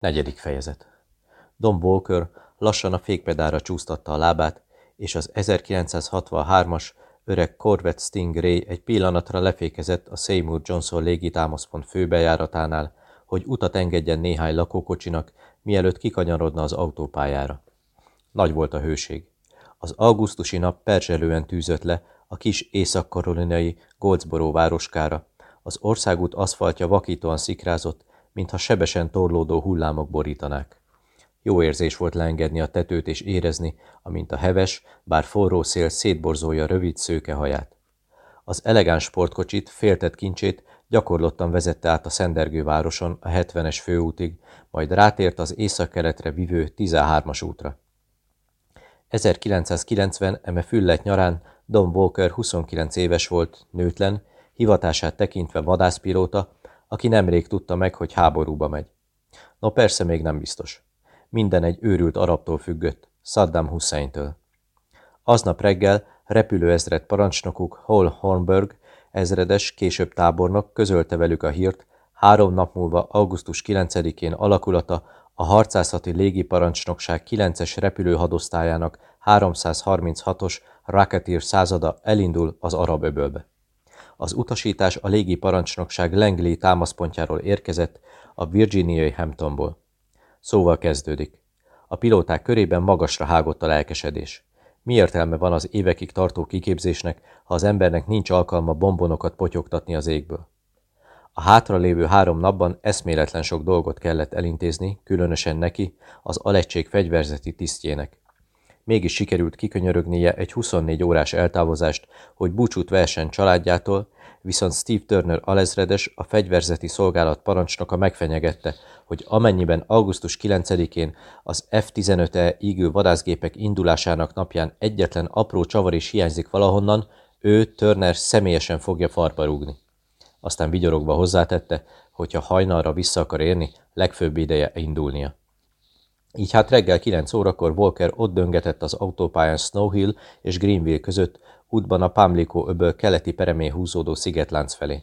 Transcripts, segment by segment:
Negyedik fejezet. Don Walker lassan a fékpedára csúsztatta a lábát, és az 1963-as öreg Corvette Stingray egy pillanatra lefékezett a Seymour Johnson légitámaszpont főbejáratánál, hogy utat engedjen néhány lakókocsinak, mielőtt kikanyarodna az autópályára. Nagy volt a hőség. Az augusztusi nap perzselően tűzött le a kis észak-karolinai Goldsboro városkára. Az országút aszfaltja vakítóan szikrázott, mintha sebesen torlódó hullámok borítanák. Jó érzés volt leengedni a tetőt és érezni, amint a heves, bár forró szél szétborzolja rövid szőke haját. Az elegáns sportkocsit, féltett kincsét gyakorlottan vezette át a Szendergő városon a 70-es főútig, majd rátért az észak-keletre vivő 13-as útra. 1990 eme füllet nyarán Don Walker 29 éves volt, nőtlen, hivatását tekintve vadászpilóta, aki nemrég tudta meg, hogy háborúba megy. No persze még nem biztos. Minden egy őrült arabtól függött, Saddam Husseintől. Aznap reggel repülőezred parancsnokuk Hall Hornberg ezredes, később tábornok közölte velük a hírt, három nap múlva augusztus 9-én alakulata a harcászati légiparancsnokság 9-es repülőhadosztályának 336-os Racketeer százada elindul az arab öbölbe. Az utasítás a légi parancsnokság Langley támaszpontjáról érkezett, a virginiai Hamptonból. Szóval kezdődik. A pilóták körében magasra hágott a lelkesedés. Mi értelme van az évekig tartó kiképzésnek, ha az embernek nincs alkalma bombonokat potyogtatni az égből? A hátralévő három napban eszméletlen sok dolgot kellett elintézni, különösen neki, az alegység fegyverzeti tisztjének. Mégis sikerült kikönyörögnie egy 24 órás eltávozást, hogy búcsút versen családjától, viszont Steve Turner alezredes, a fegyverzeti szolgálat parancsnoka megfenyegette, hogy amennyiben augusztus 9-én az F-15E ígő vadászgépek indulásának napján egyetlen apró csavar is hiányzik valahonnan, ő, Turner személyesen fogja farpa rúgni. Aztán vigyorogva hozzátette, hogy ha hajnalra vissza akar érni, legfőbb ideje indulnia. Így hát reggel 9 órakor Walker ott döngetett az autópályán Snow Hill és Greenville között, útban a Pamlico öböl keleti peremé húzódó szigetlánc felé.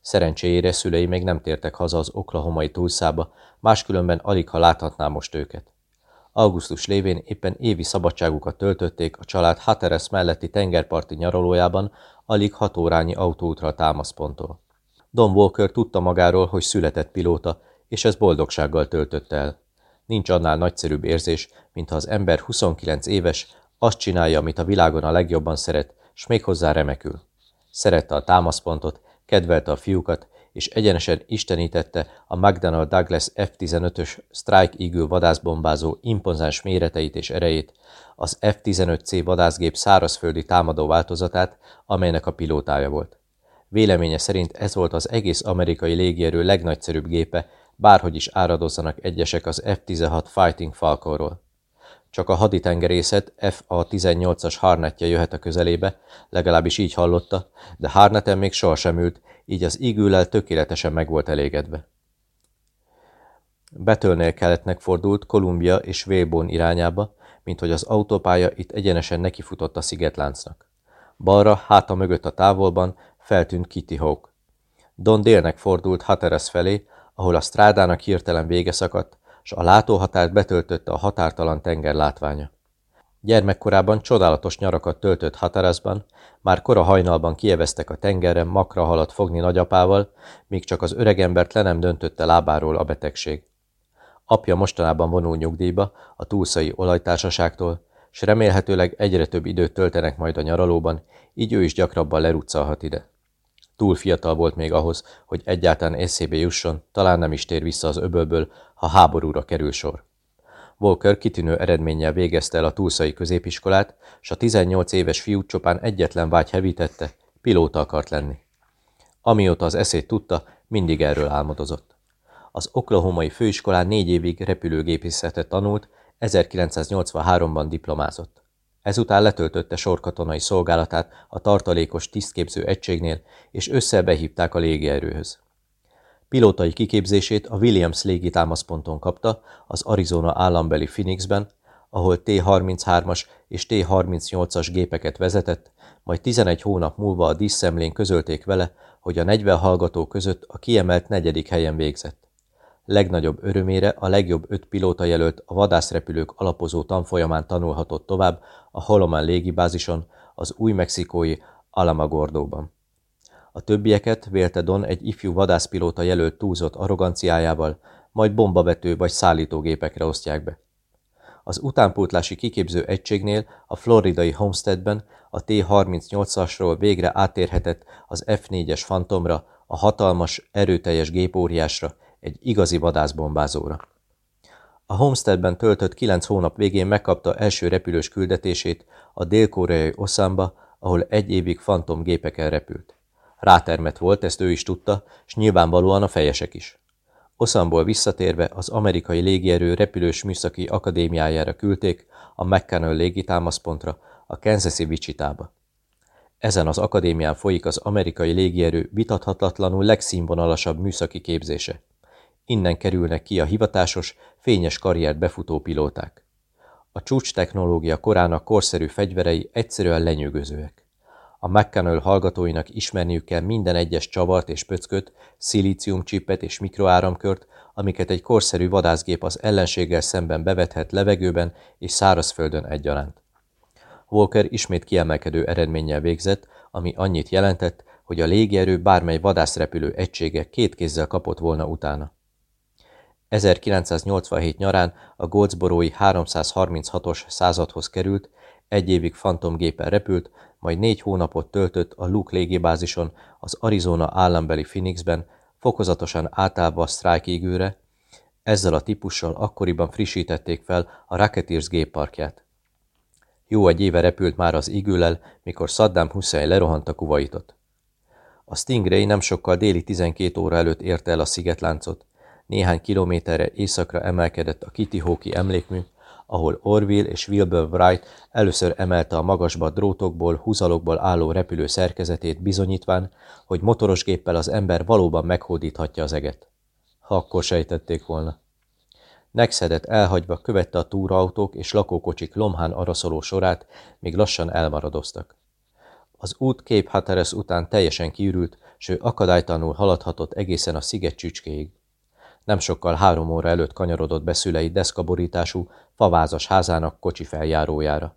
Szerencséjére szülei még nem tértek haza az oklahomai túlszába, máskülönben alig ha láthatná most őket. Augusztus lévén éppen évi szabadságukat töltötték a család Hatteres melletti tengerparti nyaralójában, alig hat órányi autóútra a támaszponttól. Don Walker tudta magáról, hogy született pilóta, és ez boldogsággal töltötte el. Nincs annál nagyszerűbb érzés, mintha az ember 29 éves, azt csinálja, amit a világon a legjobban szeret, s még hozzá remekül. Szerette a támaszpontot, kedvelte a fiúkat, és egyenesen istenítette a McDonnell Douglas F-15-ös Strike Eagle vadászbombázó impozáns méreteit és erejét, az F-15C vadászgép szárazföldi támadó változatát, amelynek a pilótája volt. Véleménye szerint ez volt az egész amerikai légierő legnagyszerűbb gépe, bárhogy is áradozzanak egyesek az F-16 Fighting Falconról. Csak a haditengerészet FA-18-as Harnetje jöhet a közelébe, legalábbis így hallotta, de Harneten még sohasem ült, így az ígűllel tökéletesen meg volt elégedve. Betölnél keletnek fordult Kolumbia és Vélbón irányába, mint hogy az autópálya itt egyenesen nekifutott a szigetláncnak. Balra, háta mögött a távolban feltűnt Kitty Hawk. Don délnek fordult Hatteras felé, ahol a strádának hirtelen vége szakadt, s a látóhatárt betöltötte a határtalan tenger látványa. Gyermekkorában csodálatos nyarakat töltött Határaszban, már kora hajnalban kieveztek a tengeren makra halat fogni nagyapával, míg csak az öregembert le nem döntötte lábáról a betegség. Apja mostanában vonul nyugdíjba a túlszai olajtársaságtól, s remélhetőleg egyre több időt töltenek majd a nyaralóban, így ő is gyakrabban leruccolhat ide. Túl fiatal volt még ahhoz, hogy egyáltalán eszébe jusson, talán nem is tér vissza az öbölből, ha háborúra kerül sor. Volker kitűnő eredménnyel végezte el a túlszai középiskolát, s a 18 éves fiú csopán egyetlen vágy hevítette, pilóta akart lenni. Amióta az eszét tudta, mindig erről álmodozott. Az oklahomai főiskolán négy évig repülőgépészetet tanult, 1983-ban diplomázott. Ezután letöltötte sorkatonai szolgálatát a tartalékos tisztképző egységnél, és összebehívták a légierőhöz. Pilótai kiképzését a Williams légitámaszponton kapta, az Arizona állambeli Phoenixben, ahol T-33-as és T-38-as gépeket vezetett, majd 11 hónap múlva a díszszemlén közölték vele, hogy a 40 hallgató között a kiemelt negyedik helyen végzett. Legnagyobb örömére a legjobb öt pilóta jelölt a vadászrepülők alapozó tanfolyamán tanulhatott tovább a Holloman légibázison, az új mexikói Alamagordóban. A többieket vélte Don egy ifjú vadászpilóta jelölt túlzott arroganciájával, majd bombavető vagy szállítógépekre osztják be. Az utánpótlási kiképző egységnél a floridai Homesteadben a T-38-asról végre átérhetett az F-4-es Fantomra, a hatalmas, erőteljes gépóriásra, egy igazi vadászbombázóra. A Homesteadben töltött kilenc hónap végén megkapta első repülős küldetését a dél-koreai Oszamba, ahol egy évig fantom gépekkel repült. Rátermet volt, ezt ő is tudta, s nyilvánvalóan a fejesek is. Oszamból visszatérve az amerikai légierő repülős műszaki akadémiájára küldték a McConnell légitámaszpontra, a Kansas-i Wichita-ba. Ezen az akadémián folyik az amerikai légierő vitathatatlanul legszínvonalasabb műszaki képzése. Innen kerülnek ki a hivatásos, fényes karriert befutó pilóták. A csúcs technológia korának korszerű fegyverei egyszerűen lenyűgözőek. A McConnell hallgatóinak ismerniük kell minden egyes csavart és pöcköt, szilíciumcsipet és mikroáramkört, amiket egy korszerű vadászgép az ellenséggel szemben bevethet levegőben és szárazföldön egyaránt. Walker ismét kiemelkedő eredménnyel végzett, ami annyit jelentett, hogy a légierő bármely vadászrepülő egysége két kézzel kapott volna utána. 1987 nyarán a Goldsborói 336-os századhoz került, egy évig fantomgépen repült, majd négy hónapot töltött a Luke légibázison az Arizona állambeli Phoenixben, fokozatosan átállva a Strike égőre, ezzel a típussal akkoriban frissítették fel a Racketeers gépparkját. Jó egy éve repült már az igőlel, mikor Saddam Hussein lerohant a kuvaitot. A Stingray nem sokkal déli 12 óra előtt érte el a szigetláncot. Néhány kilométerre északra emelkedett a Kitty emlékmű, ahol Orville és Wilbur Wright először emelte a magasba drótokból, húzalokból álló repülő szerkezetét bizonyítván, hogy motoros géppel az ember valóban meghódíthatja az eget. Ha akkor sejtették volna. Nexedet elhagyva követte a túraautók és lakókocsik lomhán araszoló sorát, míg lassan elmaradoztak. Az út Cape Hatteras után teljesen kiürült, s ő akadálytanul haladhatott egészen a sziget csücskéig. Nem sokkal három óra előtt kanyarodott be szülei deszkaborítású, favázas házának kocsi feljárójára.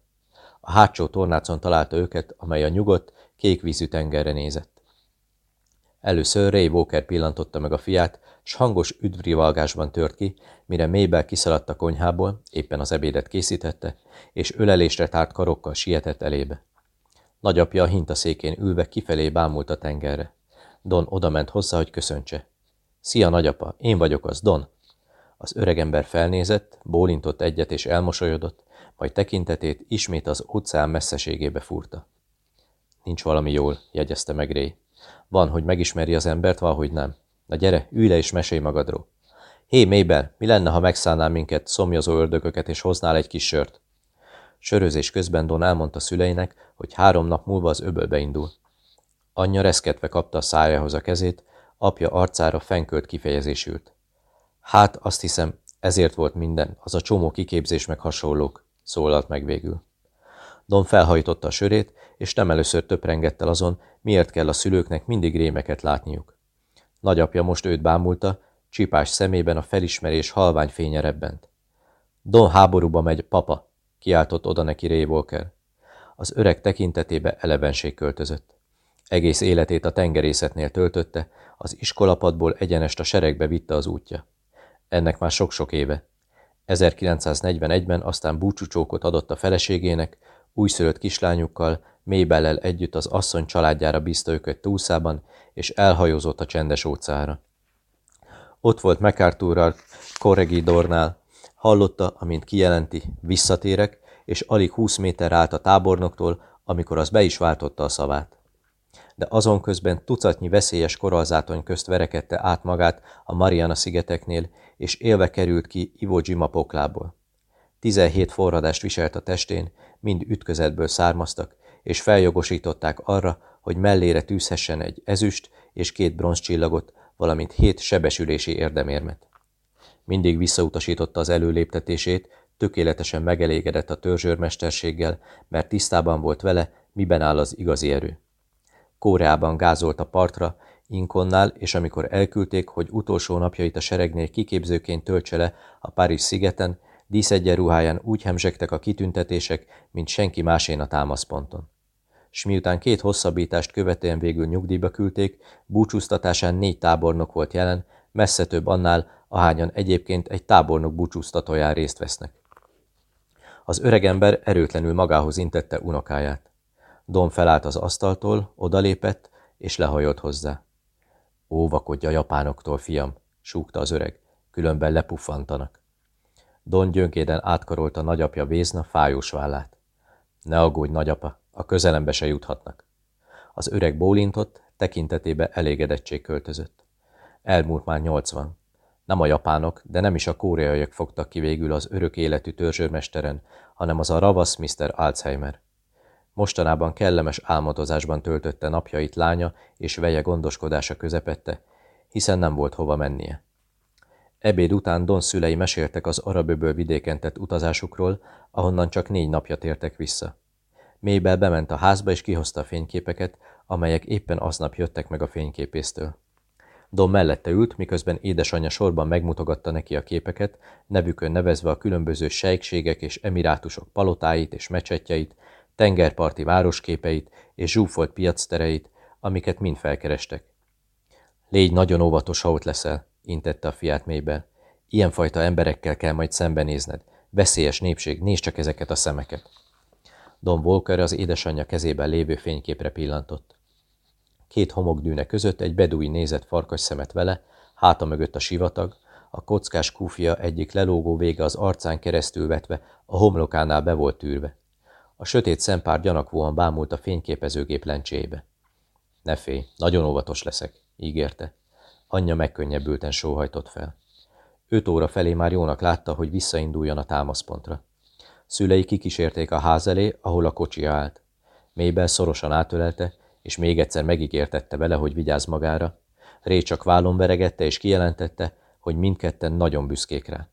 A hátsó tornácon találta őket, amely a nyugodt, kékvízű tengerre nézett. Először Ray Walker pillantotta meg a fiát, s hangos üdvrivalgásban tört ki, mire Mabel kiszaladt a konyhából, éppen az ebédet készítette, és ölelésre tárt karokkal sietett elébe. Nagyapja a hintaszékén ülve kifelé bámult a tengerre. Don odament hozzá, hogy köszöntse. Szia, nagyapa, én vagyok az, Don. Az öregember felnézett, bólintott egyet és elmosolyodott, majd tekintetét ismét az óceán messzeségébe furta. Nincs valami jól, jegyezte meg Ray. Van, hogy megismeri az embert, valahogy nem. Na gyere, ülj le és mesélj magadról. Hé, Mabel, mi lenne, ha megszállnál minket, szomjazó ördököket, és hoznál egy kis sört? Sörözés közben Don elmondta szüleinek, hogy három nap múlva az öbölbe indul. Anyja reszketve kapta a szájához a kezét, apja arcára fenkölt kifejezésült. Hát, azt hiszem, ezért volt minden, az a csomó kiképzés meg hasonlók, szólalt meg végül. Don felhajtotta a sörét, és nem először töprengett el azon, miért kell a szülőknek mindig rémeket látniuk. Nagyapja most őt bámulta, csipás szemében a felismerés halvány fénye rebbent. Don háborúba megy, papa, kiáltott oda neki Ray Walker. Az öreg tekintetébe elevenség költözött. Egész életét a tengerészetnél töltötte, az iskolapadból egyenest a seregbe vitte az útja. Ennek már sok-sok éve. 1941-ben aztán búcsúcsókot adott a feleségének, újszülött kislányukkal, Mébellel együtt az asszony családjára bízta őket túlszában, és elhajózott a csendes óceára. Ott volt MacArthurral, Corregidornál, hallotta, amint kijelenti, visszatérek, és alig húsz méter állt a tábornoktól, amikor az be is váltotta a szavát. De azon közben tucatnyi veszélyes koralzátony közt verekedte át magát a Mariana szigeteknél, és élve került ki Iwo Jima poklából. Tizenhét forradást viselt a testén, mind ütközetből származtak, és feljogosították arra, hogy mellére tűzhessen egy ezüst és két bronzcsillagot, valamint hét sebesülési érdemérmet. Mindig visszautasította az előléptetését, tökéletesen megelégedett a törzsőrmesterséggel, mert tisztában volt vele, miben áll az igazi erő. Kóreában gázolt a partra, Inkonnál, és amikor elküldték, hogy utolsó napjait a seregnél kiképzőként töltse le a Párizs szigeten, díszegyenruháján úgy hemzsegtek a kitüntetések, mint senki másén a támaszponton. S miután két hosszabbítást követően végül nyugdíjba küldték, búcsúztatásán négy tábornok volt jelen, messze több annál, ahányan egyébként egy tábornok búcsúztatóján részt vesznek. Az öregember erőtlenül magához intette unokáját. Don felállt az asztaltól, odalépett, és lehajolt hozzá. Óvakodj a japánoktól, fiam, súgta az öreg, különben lepuffantanak. Don gyöngéden átkarolta nagyapja vézna fájós vállát. Ne aggódj, nagyapa, a közelembe se juthatnak. Az öreg bólintott, tekintetébe elégedettség költözött. Elmúlt már nyolcvan. Nem a japánok, de nem is a koreaiak fogtak ki végül az örök életű törzsőrmesteren, hanem az a ravasz Mr. Alzheimer. Mostanában kellemes álmodozásban töltötte napjait lánya és veje gondoskodása közepette, hiszen nem volt hova mennie. Ebéd után Don szülei meséltek az araböböl vidéken tett utazásukról, ahonnan csak négy napja tértek vissza. Mabel bement a házba és kihozta a fényképeket, amelyek éppen aznap jöttek meg a fényképésztől. Don mellette ült, miközben édesanyja sorban megmutogatta neki a képeket, nevükön nevezve a különböző sejkségek és emirátusok palotáit és mecsetjeit, tengerparti városképeit és zsúfolt piactereit, amiket mind felkerestek. Légy nagyon óvatos, ha ott leszel, intette a fiát mélybe. Ilyenfajta emberekkel kell majd szembenézned. Veszélyes népség, nézd csak ezeket a szemeket. Don Walker az édesanyja kezében lévő fényképre pillantott. Két homokdűne között egy bedúi nézett farkas szemet vele, háta mögött a sivatag, a kockás kúfia egyik lelógó vége az arcán keresztül vetve, a homlokánál be volt tűrve. A sötét szempár gyanakvóan bámult a fényképezőgép lencsébe. Ne félj, nagyon óvatos leszek, ígérte. Anyja megkönnyebbülten sóhajtott fel. Öt óra felé már jónak látta, hogy visszainduljon a támaszpontra. Szülei kikísérték a ház elé, ahol a kocsi állt. Mébel szorosan átölelte, és még egyszer megígértette vele, hogy vigyáz magára. Ré csak vállon veregette, és kijelentette, hogy mindketten nagyon büszkék rá.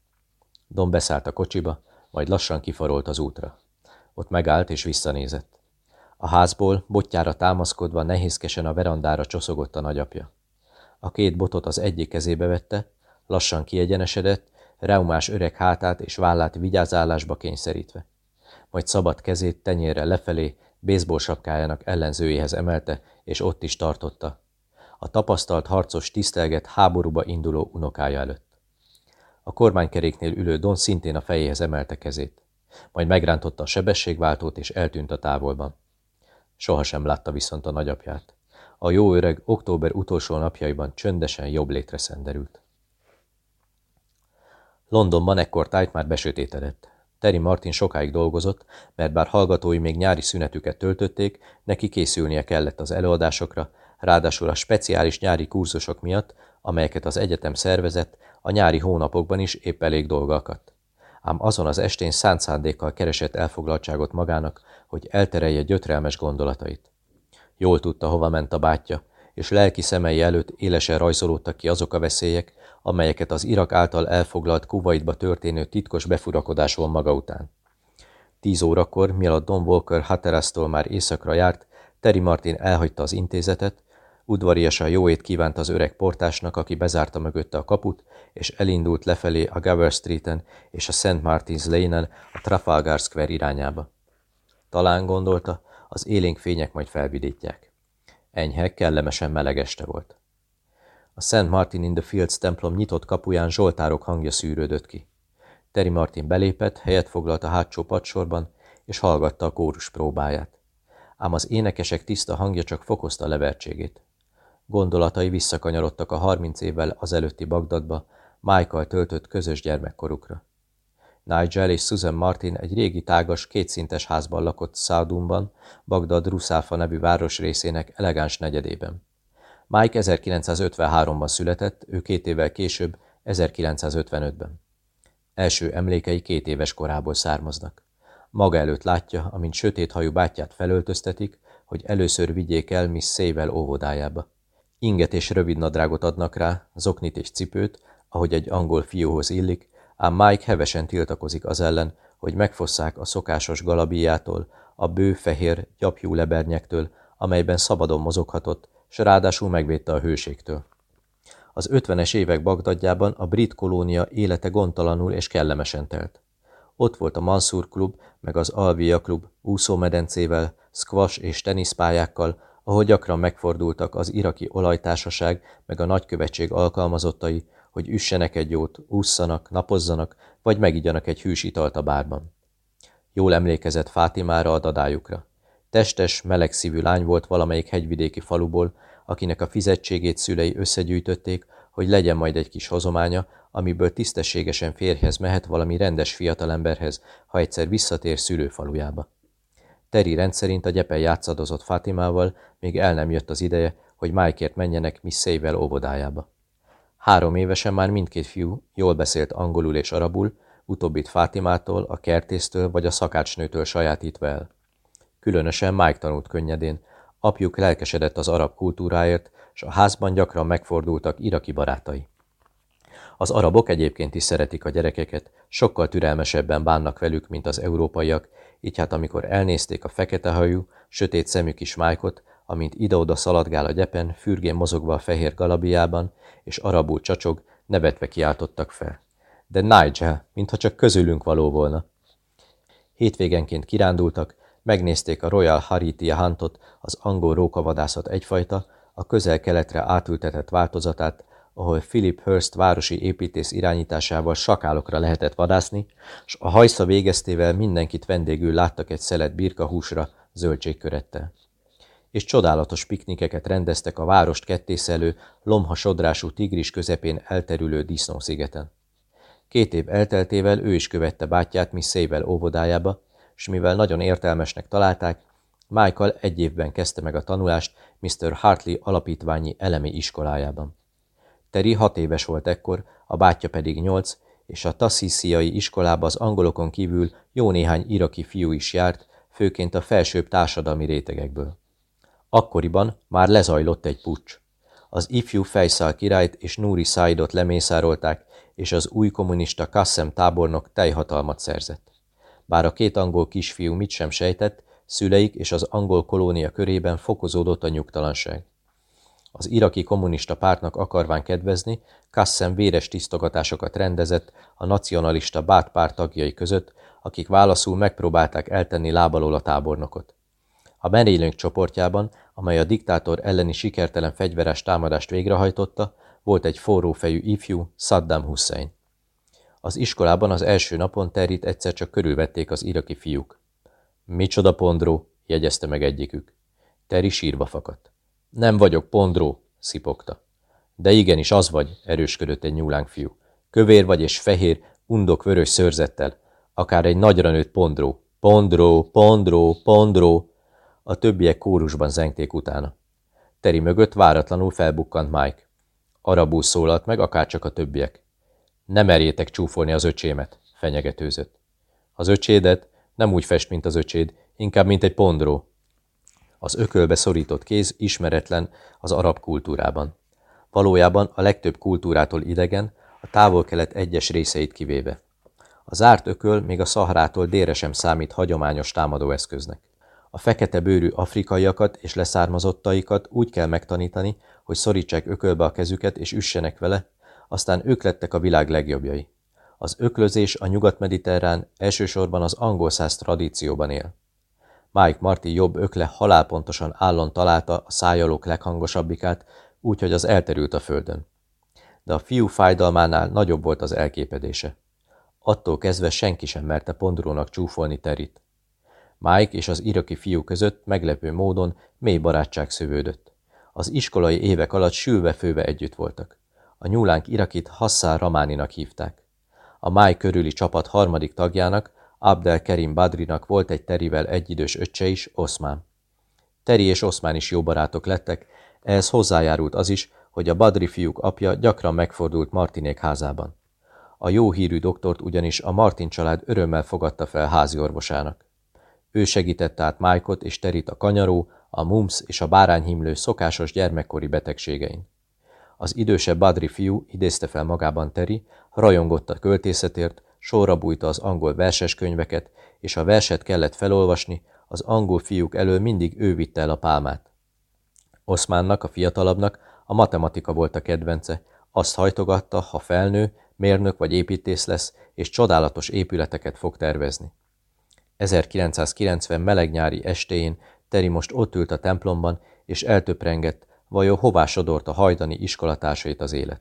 Don beszállt a kocsiba, majd lassan kifarolt az útra. Ott megállt és visszanézett. A házból, botjára támaszkodva nehézkesen a verandára csoszogott a nagyapja. A két botot az egyik kezébe vette, lassan kiegyenesedett, reumás öreg hátát és vállát vigyázálásba kényszerítve. Majd szabad kezét tenyérre lefelé, baseball sapkájának ellenzőjéhez emelte, és ott is tartotta. A tapasztalt harcos tisztelget háborúba induló unokája előtt. A kormánykeréknél ülő Don szintén a fejéhez emelte kezét. Majd megrántotta a sebességváltót, és eltűnt a távolban. Sohasem látta viszont a nagyapját. A jó öreg október utolsó napjaiban csöndesen jobb létre szenderült. Londonban ekkor tájt már besötétedett. Terry Martin sokáig dolgozott, mert bár hallgatói még nyári szünetüket töltötték, neki készülnie kellett az előadásokra, ráadásul a speciális nyári kurzusok miatt, amelyeket az egyetem szervezett, a nyári hónapokban is épp elég dolga akadt. Ám azon az estén szánt szándékkal keresett elfoglaltságot magának, hogy elterelje gyötrelmes gondolatait. Jól tudta, hova ment a bátyja, és lelki szemei előtt élesen rajzolódtak ki azok a veszélyek, amelyeket az Irak által elfoglalt Kuwaitba történő titkos befurakodás von maga után. Tíz órakor, mielőtt Don Walker Hatterasztól már éjszakra járt, Terry Martin elhagyta az intézetet, udvariasan jóét kívánt az öreg portásnak, aki bezárta mögötte a kaput, és elindult lefelé a Gower Streeten és a St. Martin's Lane-en a Trafalgar Square irányába. Talán gondolta, az élénk fények majd felvidítják. Enyhe, kellemesen meleg este volt. A St. Martin in the Fields templom nyitott kapuján zsoltárok hangja szűrődött ki. Terry Martin belépett, helyet foglalt a hátsó padsorban, és hallgatta a kórus próbáját. Ám az énekesek tiszta hangja csak fokozta levertségét. Gondolatai visszakanyarodtak a harminc évvel az előtti Bagdadba, Michael töltött közös gyermekkorukra. Nigel és Susan Martin egy régi tágas, kétszintes házban lakott Szádumban, Bagdad Ruszáfa nevű városrészének elegáns negyedében. Mike 1953-ban született, ő két évvel később, 1955-ben. Első emlékei két éves korából származnak. Maga előtt látja, amint sötét hajú bátyját felöltöztetik, hogy először vigyék el Miss Szével óvodájába. Inget és rövid nadrágot adnak rá, zoknit és cipőt, ahogy egy angol fiúhoz illik, ám Mike hevesen tiltakozik az ellen, hogy megfosszák a szokásos galabíjától, a bő fehér, gyapjú lebernyektől, amelyben szabadon mozoghatott, s ráadásul megvédte a hőségtől. Az ötvenes évek Bagdadjában a brit kolónia élete gondtalanul és kellemesen telt. Ott volt a Mansur klub, meg az Alvia klub úszómedencével, squash és teniszpályákkal, ahol gyakran megfordultak az iraki olajtársaság meg a nagykövetség alkalmazottai, hogy üssenek egy jót, ússzanak, napozzanak, vagy megigyanak egy hűs italt a bárban. Jól emlékezett Fátimára a dadájukra. Testes, melegszívű lány volt valamelyik hegyvidéki faluból, akinek a fizetségét szülei összegyűjtötték, hogy legyen majd egy kis hozománya, amiből tisztességesen férjhez mehet valami rendes fiatalemberhez, ha egyszer visszatér szülőfalujába. Teri rendszerint a gyepen játszadozott Fatimával, még el nem jött az ideje, hogy Májkért menjenek Miss Szével óvodájába. Három évesen már mindkét fiú jól beszélt angolul és arabul, utóbbit Fátimától, a kertésztől vagy a szakácsnőtől sajátítva el. Különösen Mike tanult könnyedén, apjuk lelkesedett az arab kultúráért, és a házban gyakran megfordultak iraki barátai. Az arabok egyébként is szeretik a gyerekeket, sokkal türelmesebben bánnak velük, mint az európaiak, így hát amikor elnézték a fekete hajú, sötét szemű kis májkot, amint ide-oda szaladgál a gyepen, fürgén mozogva a fehér galabiában, és arabul csacsog, nevetve kiáltottak fel. De Nigel, mintha csak közülünk való volna. Hétvégenként kirándultak, megnézték a Royal Haritia Huntot, az angol rókavadászat egyfajta, a közel-keletre átültetett változatát, ahol Philip Hurst városi építész irányításával sakálokra lehetett vadászni, és a hajsza végeztével mindenkit vendégül láttak egy szelet birkahúsra zöldségkörettel. És csodálatos piknikeket rendeztek a várost kettészelő, lomha sodrású tigris közepén elterülő disznószigeten. Két év elteltével ő is követte bátyját Miss Szével óvodájába, és mivel nagyon értelmesnek találták, Michael egy évben kezdte meg a tanulást Mr. Hartley alapítványi elemi iskolájában. Teri hat éves volt ekkor, a bátyja pedig nyolc, és a tasszísziai iskolába az angolokon kívül jó néhány iraki fiú is járt, főként a felsőbb társadalmi rétegekből. Akkoriban már lezajlott egy pucs. Az ifjú Fejszál királyt és Núri Száidot lemészárolták, és az új kommunista Kassem tábornok teljhatalmat szerzett. Bár a két angol kisfiú mit sem sejtett, szüleik és az angol kolónia körében fokozódott a nyugtalanság. Az iraki kommunista pártnak akarván kedvezni, Kassem véres tisztogatásokat rendezett a nacionalista Bát párt tagjai között, akik válaszul megpróbálták eltenni lábalól a tábornokot. A merénylők csoportjában, amely a diktátor elleni sikertelen fegyveres támadást végrehajtotta, volt egy forrófejű ifjú, Saddam Hussein. Az iskolában az első napon Territ egyszer csak körülvették az iraki fiúk. Micsoda pondró, jegyezte meg egyikük. Terry sírva fakadt. Nem vagyok pondró, szipogta. De igenis az vagy, erősködött egy nyúlánk fiú. Kövér vagy és fehér, undok vörös szörzettel, akár egy nagyra nőtt pondró. Pondró, pondró, pondró. A többiek kórusban zengték utána. Teri mögött váratlanul felbukkant Mike. Arabul szólalt meg, akárcsak a többiek. Nem merjétek csúfolni az öcsémet, fenyegetőzött. Az öcsédet nem úgy fest, mint az öcséd, inkább, mint egy pondró. Az ökölbe szorított kéz ismeretlen az arab kultúrában. Valójában a legtöbb kultúrától idegen, a távol-kelet egyes részeit kivéve. A zárt ököl még a szaharától délre sem számít hagyományos támadóeszköznek. A fekete bőrű afrikaiakat és leszármazottaikat úgy kell megtanítani, hogy szorítsák ökölbe a kezüket és üssenek vele, aztán ők lettek a világ legjobbjai. Az öklözés a nyugat-mediterrán elsősorban az angol száz tradícióban él. Mike Marty jobb ökle halálpontosan állon találta a szájalók leghangosabbikát, úgyhogy az elterült a földön. De a fiú fájdalmánál nagyobb volt az elképedése. Attól kezdve senki sem merte pondrónak csúfolni terit. Mike és az iraki fiú között meglepő módon mély barátság szövődött. Az iskolai évek alatt sülve-főve együtt voltak. A nyúlánk irakit Hassán Ramáninak hívták. A Mike körüli csapat harmadik tagjának, Abdel Kerim Badrinak volt egy Terivel egyidős öccse is, Oszmán. Teri és Oszmán is jó barátok lettek, ehhez hozzájárult az is, hogy a Badri fiúk apja gyakran megfordult Martinék házában. A jó hírű doktort ugyanis a Martin család örömmel fogadta fel házi orvosának. Ő segítette át Májkot és Terit a kanyaró, a mumps és a bárányhimlő szokásos gyermekkori betegségein. Az idősebb Badri fiú idézte fel magában Teri, rajongott a költészetért, sorra bújta az angol verseskönyveket, és ha verset kellett felolvasni, az angol fiúk elől mindig ő vitte el a pálmát. Oszmánnak, a fiatalabbnak a matematika volt a kedvence. Azt hajtogatta, ha felnő, mérnök vagy építész lesz, és csodálatos épületeket fog tervezni. 1990 melegnyári estéjén Teri most ott ült a templomban, és eltöprengett, vajon hová sodort a hajdani iskolatársait az élet.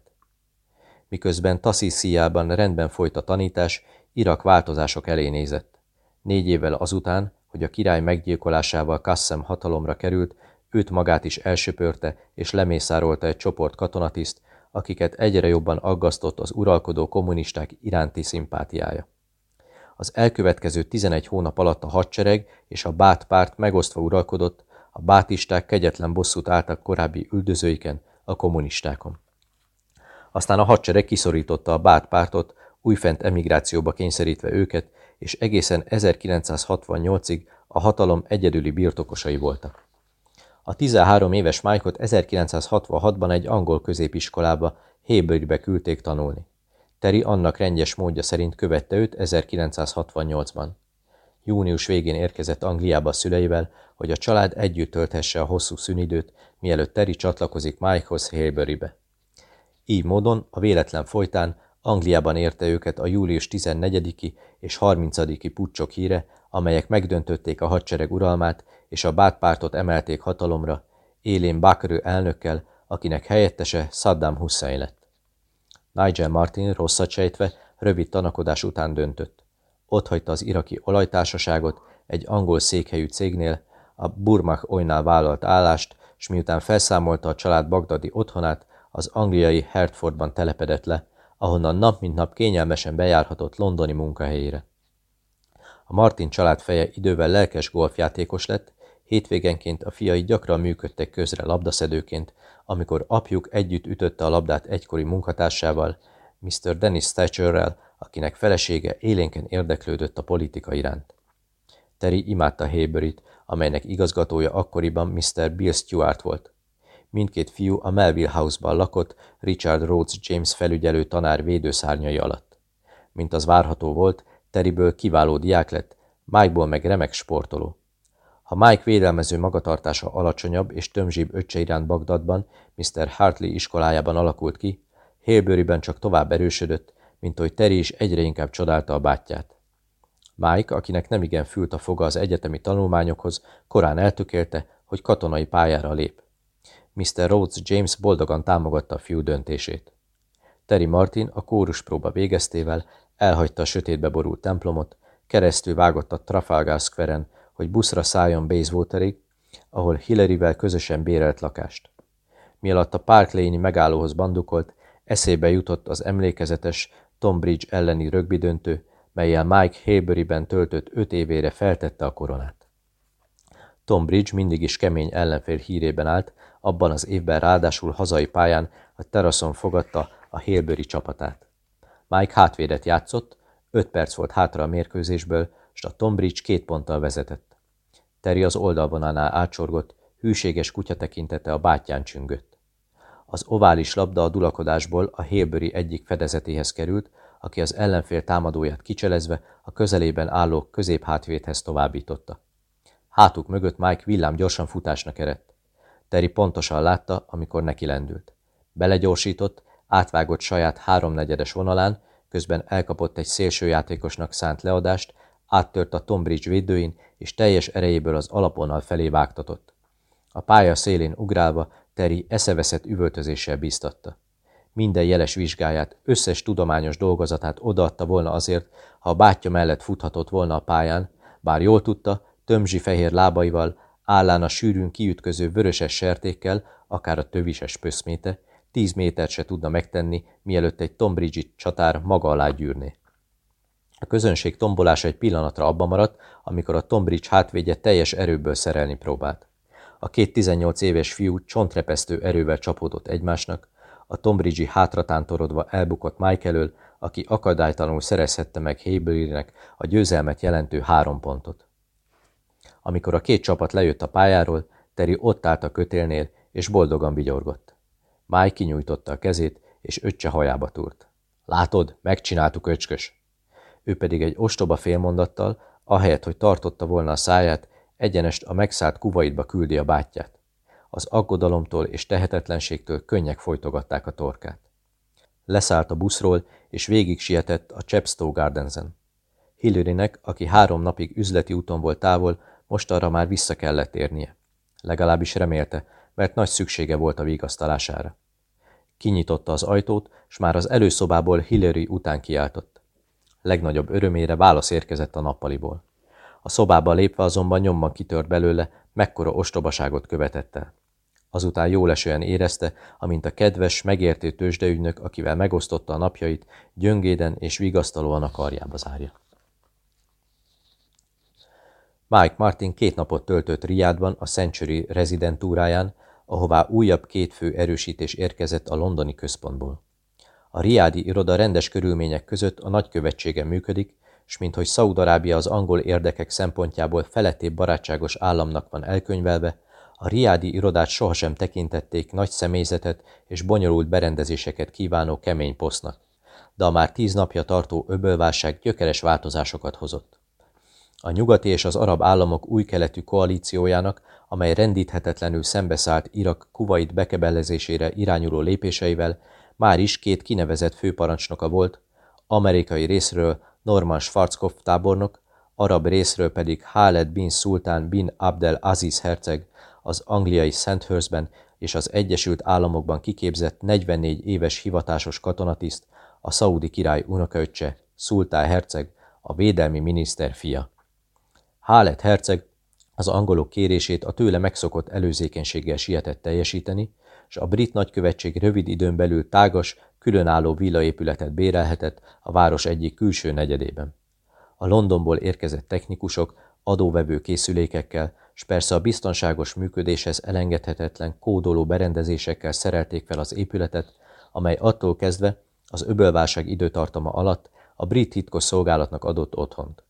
Miközben Tassisiában rendben folyt a tanítás, Irak változások elé nézett. Négy évvel azután, hogy a király meggyilkolásával Kassem hatalomra került, őt magát is elsöpörte és lemészárolta egy csoport katonatiszt, akiket egyre jobban aggasztott az uralkodó kommunisták iránti szimpátiája. Az elkövetkező 11 hónap alatt a hadsereg és a bát párt megosztva uralkodott, a bátisták kegyetlen bosszút álltak korábbi üldözőiken, a kommunistákon. Aztán a hadsereg kiszorította a bát pártot, újfent emigrációba kényszerítve őket, és egészen 1968-ig a hatalom egyedüli birtokosai voltak. A 13 éves Mike-ot 1966-ban egy angol középiskolába, Haybury-be küldték tanulni. Terry annak rendjes módja szerint követte őt 1968-ban. Június végén érkezett Angliába szüleivel, hogy a család együtt tölthesse a hosszú szünidőt, mielőtt Terry csatlakozik Mikehoz Haybury-be. Így módon a véletlen folytán Angliában érte őket a július 14 és 30 pucsok híre, amelyek megdöntötték a hadsereg uralmát, és a bátpártot emelték hatalomra, élén Bakr elnökkel, akinek helyettese Saddam Hussein lett. Nigel Martin rosszat sejtve rövid tanakodás után döntött. Ott hagyta az iraki olajtársaságot egy angol székhelyű cégnél, a Burmach olynál vállalt állást, és miután felszámolta a család bagdadi otthonát, az angliai Hertfordban telepedett le, ahonnan nap mint nap kényelmesen bejárhatott londoni munkahelyére. A Martin család feje idővel lelkes golfjátékos lett, hétvégenként a fiai gyakran működtek közre labdaszedőként, amikor apjuk együtt ütötte a labdát egykori munkatársával, Mr. Dennis Thatcherrel, akinek felesége élénken érdeklődött a politika iránt. Terry imádta Haybury-t, amelynek igazgatója akkoriban Mr. Bill Stewart volt. Mindkét fiú a Melville House-ban lakott Richard Rhodes James felügyelő tanár védőszárnyai alatt. Mint az várható volt, Terryből kiváló diák lett, Mikeból meg remek sportoló. Ha Mike védelmező magatartása alacsonyabb és tömzsibb öccse iránt Bagdadban, Mr. Hartley iskolájában alakult ki, Hillburyben csak tovább erősödött, mint hogy Terry is egyre inkább csodálta a bátyját. Mike, akinek nemigen fült a foga az egyetemi tanulmányokhoz, korán eltökélte, hogy katonai pályára lép. Mr. Rhodes James boldogan támogatta a fiú döntését. Terry Martin a kóruspróba végeztével elhagyta a sötétbe borult templomot, keresztül vágott a Trafalgar Square-en, hogy buszra szálljon Bayswaterig, ahol Hillaryvel közösen bérelt lakást. Mielatt a Park Lane-i megállóhoz bandukolt, eszébe jutott az emlékezetes Tom Bridge elleni rögbi döntő, melyel Mike Haybury-ben töltött öt évére feltette a koronát. Tom Bridge mindig is kemény ellenfél hírében állt, abban az évben ráadásul hazai pályán a teraszon fogadta a Hillbury csapatát. Mike hátvédet játszott, öt perc volt hátra a mérkőzésből, és a Tom Bridge két ponttal vezetett. Terry az oldalvonalnál átsorgott, hűséges kutya tekintete a bátyján csüngött. Az ovális labda a dulakodásból a Hillbury egyik fedezetéhez került, aki az ellenfél támadóját kicselezve a közelében álló középhátvédhez továbbította. Hátuk mögött Mike villám gyorsan futásnak erett. Terry pontosan látta, amikor neki lendült. Belegyorsított, átvágott saját háromnegyedes vonalán, közben elkapott egy szélsőjátékosnak szánt leadást, áttört a Tombridge védőin, és teljes erejéből az alaponnal felé vágtatott. A pálya szélén ugrálva Terry eszeveszett üvöltözéssel bíztatta. Minden jeles vizsgáját, összes tudományos dolgozatát odaadta volna azért, ha a bátyja mellett futhatott volna a pályán, bár jól tudta, tömzsi fehér lábaival, állán a sűrűn kiütköző vöröses sertékkel, akár a tövises pöszméte, tíz métert se tudna megtenni, mielőtt egy Tombridge csatár maga alá gyűrné. A közönség tombolása egy pillanatra abba maradt, amikor a Tombridge hátvédje teljes erőből szerelni próbált. A két 18 éves fiú csontrepesztő erővel csapódott egymásnak, a Tombridge-i hátratántorodva elbukott Mike elől, aki akadálytalanul szerezhette meg Haybury-nek a győzelmet jelentő három pontot. Amikor a két csapat lejött a pályáról, Teri ott állt a kötélnél, és boldogan vigyorgott. Mike kinyújtotta a kezét, és öccse hajába túrt. Látod, megcsináltuk, öcskös! Ő pedig egy ostoba félmondattal, ahelyett, hogy tartotta volna a száját, egyenest a megszállt kuvaitba küldi a bátyját. az aggodalomtól és tehetetlenségtől könnyek folytogatták a torkát. Leszállt a buszról, és végig sietett a Chepstow Gardensen. Hillarynek, aki három napig üzleti úton volt távol, most arra már vissza kellett érnie. Legalábbis remélte, mert nagy szüksége volt a vigasztalására. Kinyitotta az ajtót, s már az előszobából Hillary után kiáltott. Legnagyobb örömére válasz érkezett a nappaliból. A szobába lépve azonban nyomban kitört belőle, mekkora ostobaságot követett el. Azután jól esően érezte, amint a kedves, megértő tőzsdeügynök, akivel megosztotta a napjait, gyöngéden és vigasztalóan a karjába zárja. Mike Martin két napot töltött Riádban a Century rezidentúráján, ahová újabb két fő erősítés érkezett a londoni központból. A riádi iroda rendes körülmények között a nagykövetségen működik, s minthogy Szaúd-Arábia az angol érdekek szempontjából felettébb barátságos államnak van elkönyvelve, a riádi irodát sohasem tekintették nagy személyzetet és bonyolult berendezéseket kívánó kemény posznak, de a már tíz napja tartó öbölválság gyökeres változásokat hozott. A nyugati és az arab államok új keletű koalíciójának, amely rendíthetetlenül szembeszállt Irak kuvait bekebelezésére irányuló lépéseivel, már is két kinevezett főparancsnoka volt, amerikai részről Norman Schwarzkopf tábornok, arab részről pedig Khaled bin Sultan bin Abdel Aziz herceg, az angliai Sandhurstben és az Egyesült Államokban kiképzett 44 éves hivatásos katonatiszt, a szaudi király unokaöccse, Szultán herceg, a védelmi miniszter fia. Hálet herceg az angolok kérését a tőle megszokott előzékenységgel sietett teljesíteni, és a brit nagykövetség rövid időn belül tágas, különálló villaépületet bérelhetett a város egyik külső negyedében. A Londonból érkezett technikusok adóvevő készülékekkel, és persze a biztonságos működéshez elengedhetetlen kódoló berendezésekkel szerelték fel az épületet, amely attól kezdve az öbölválság időtartama alatt a brit titkos szolgálatnak adott otthont.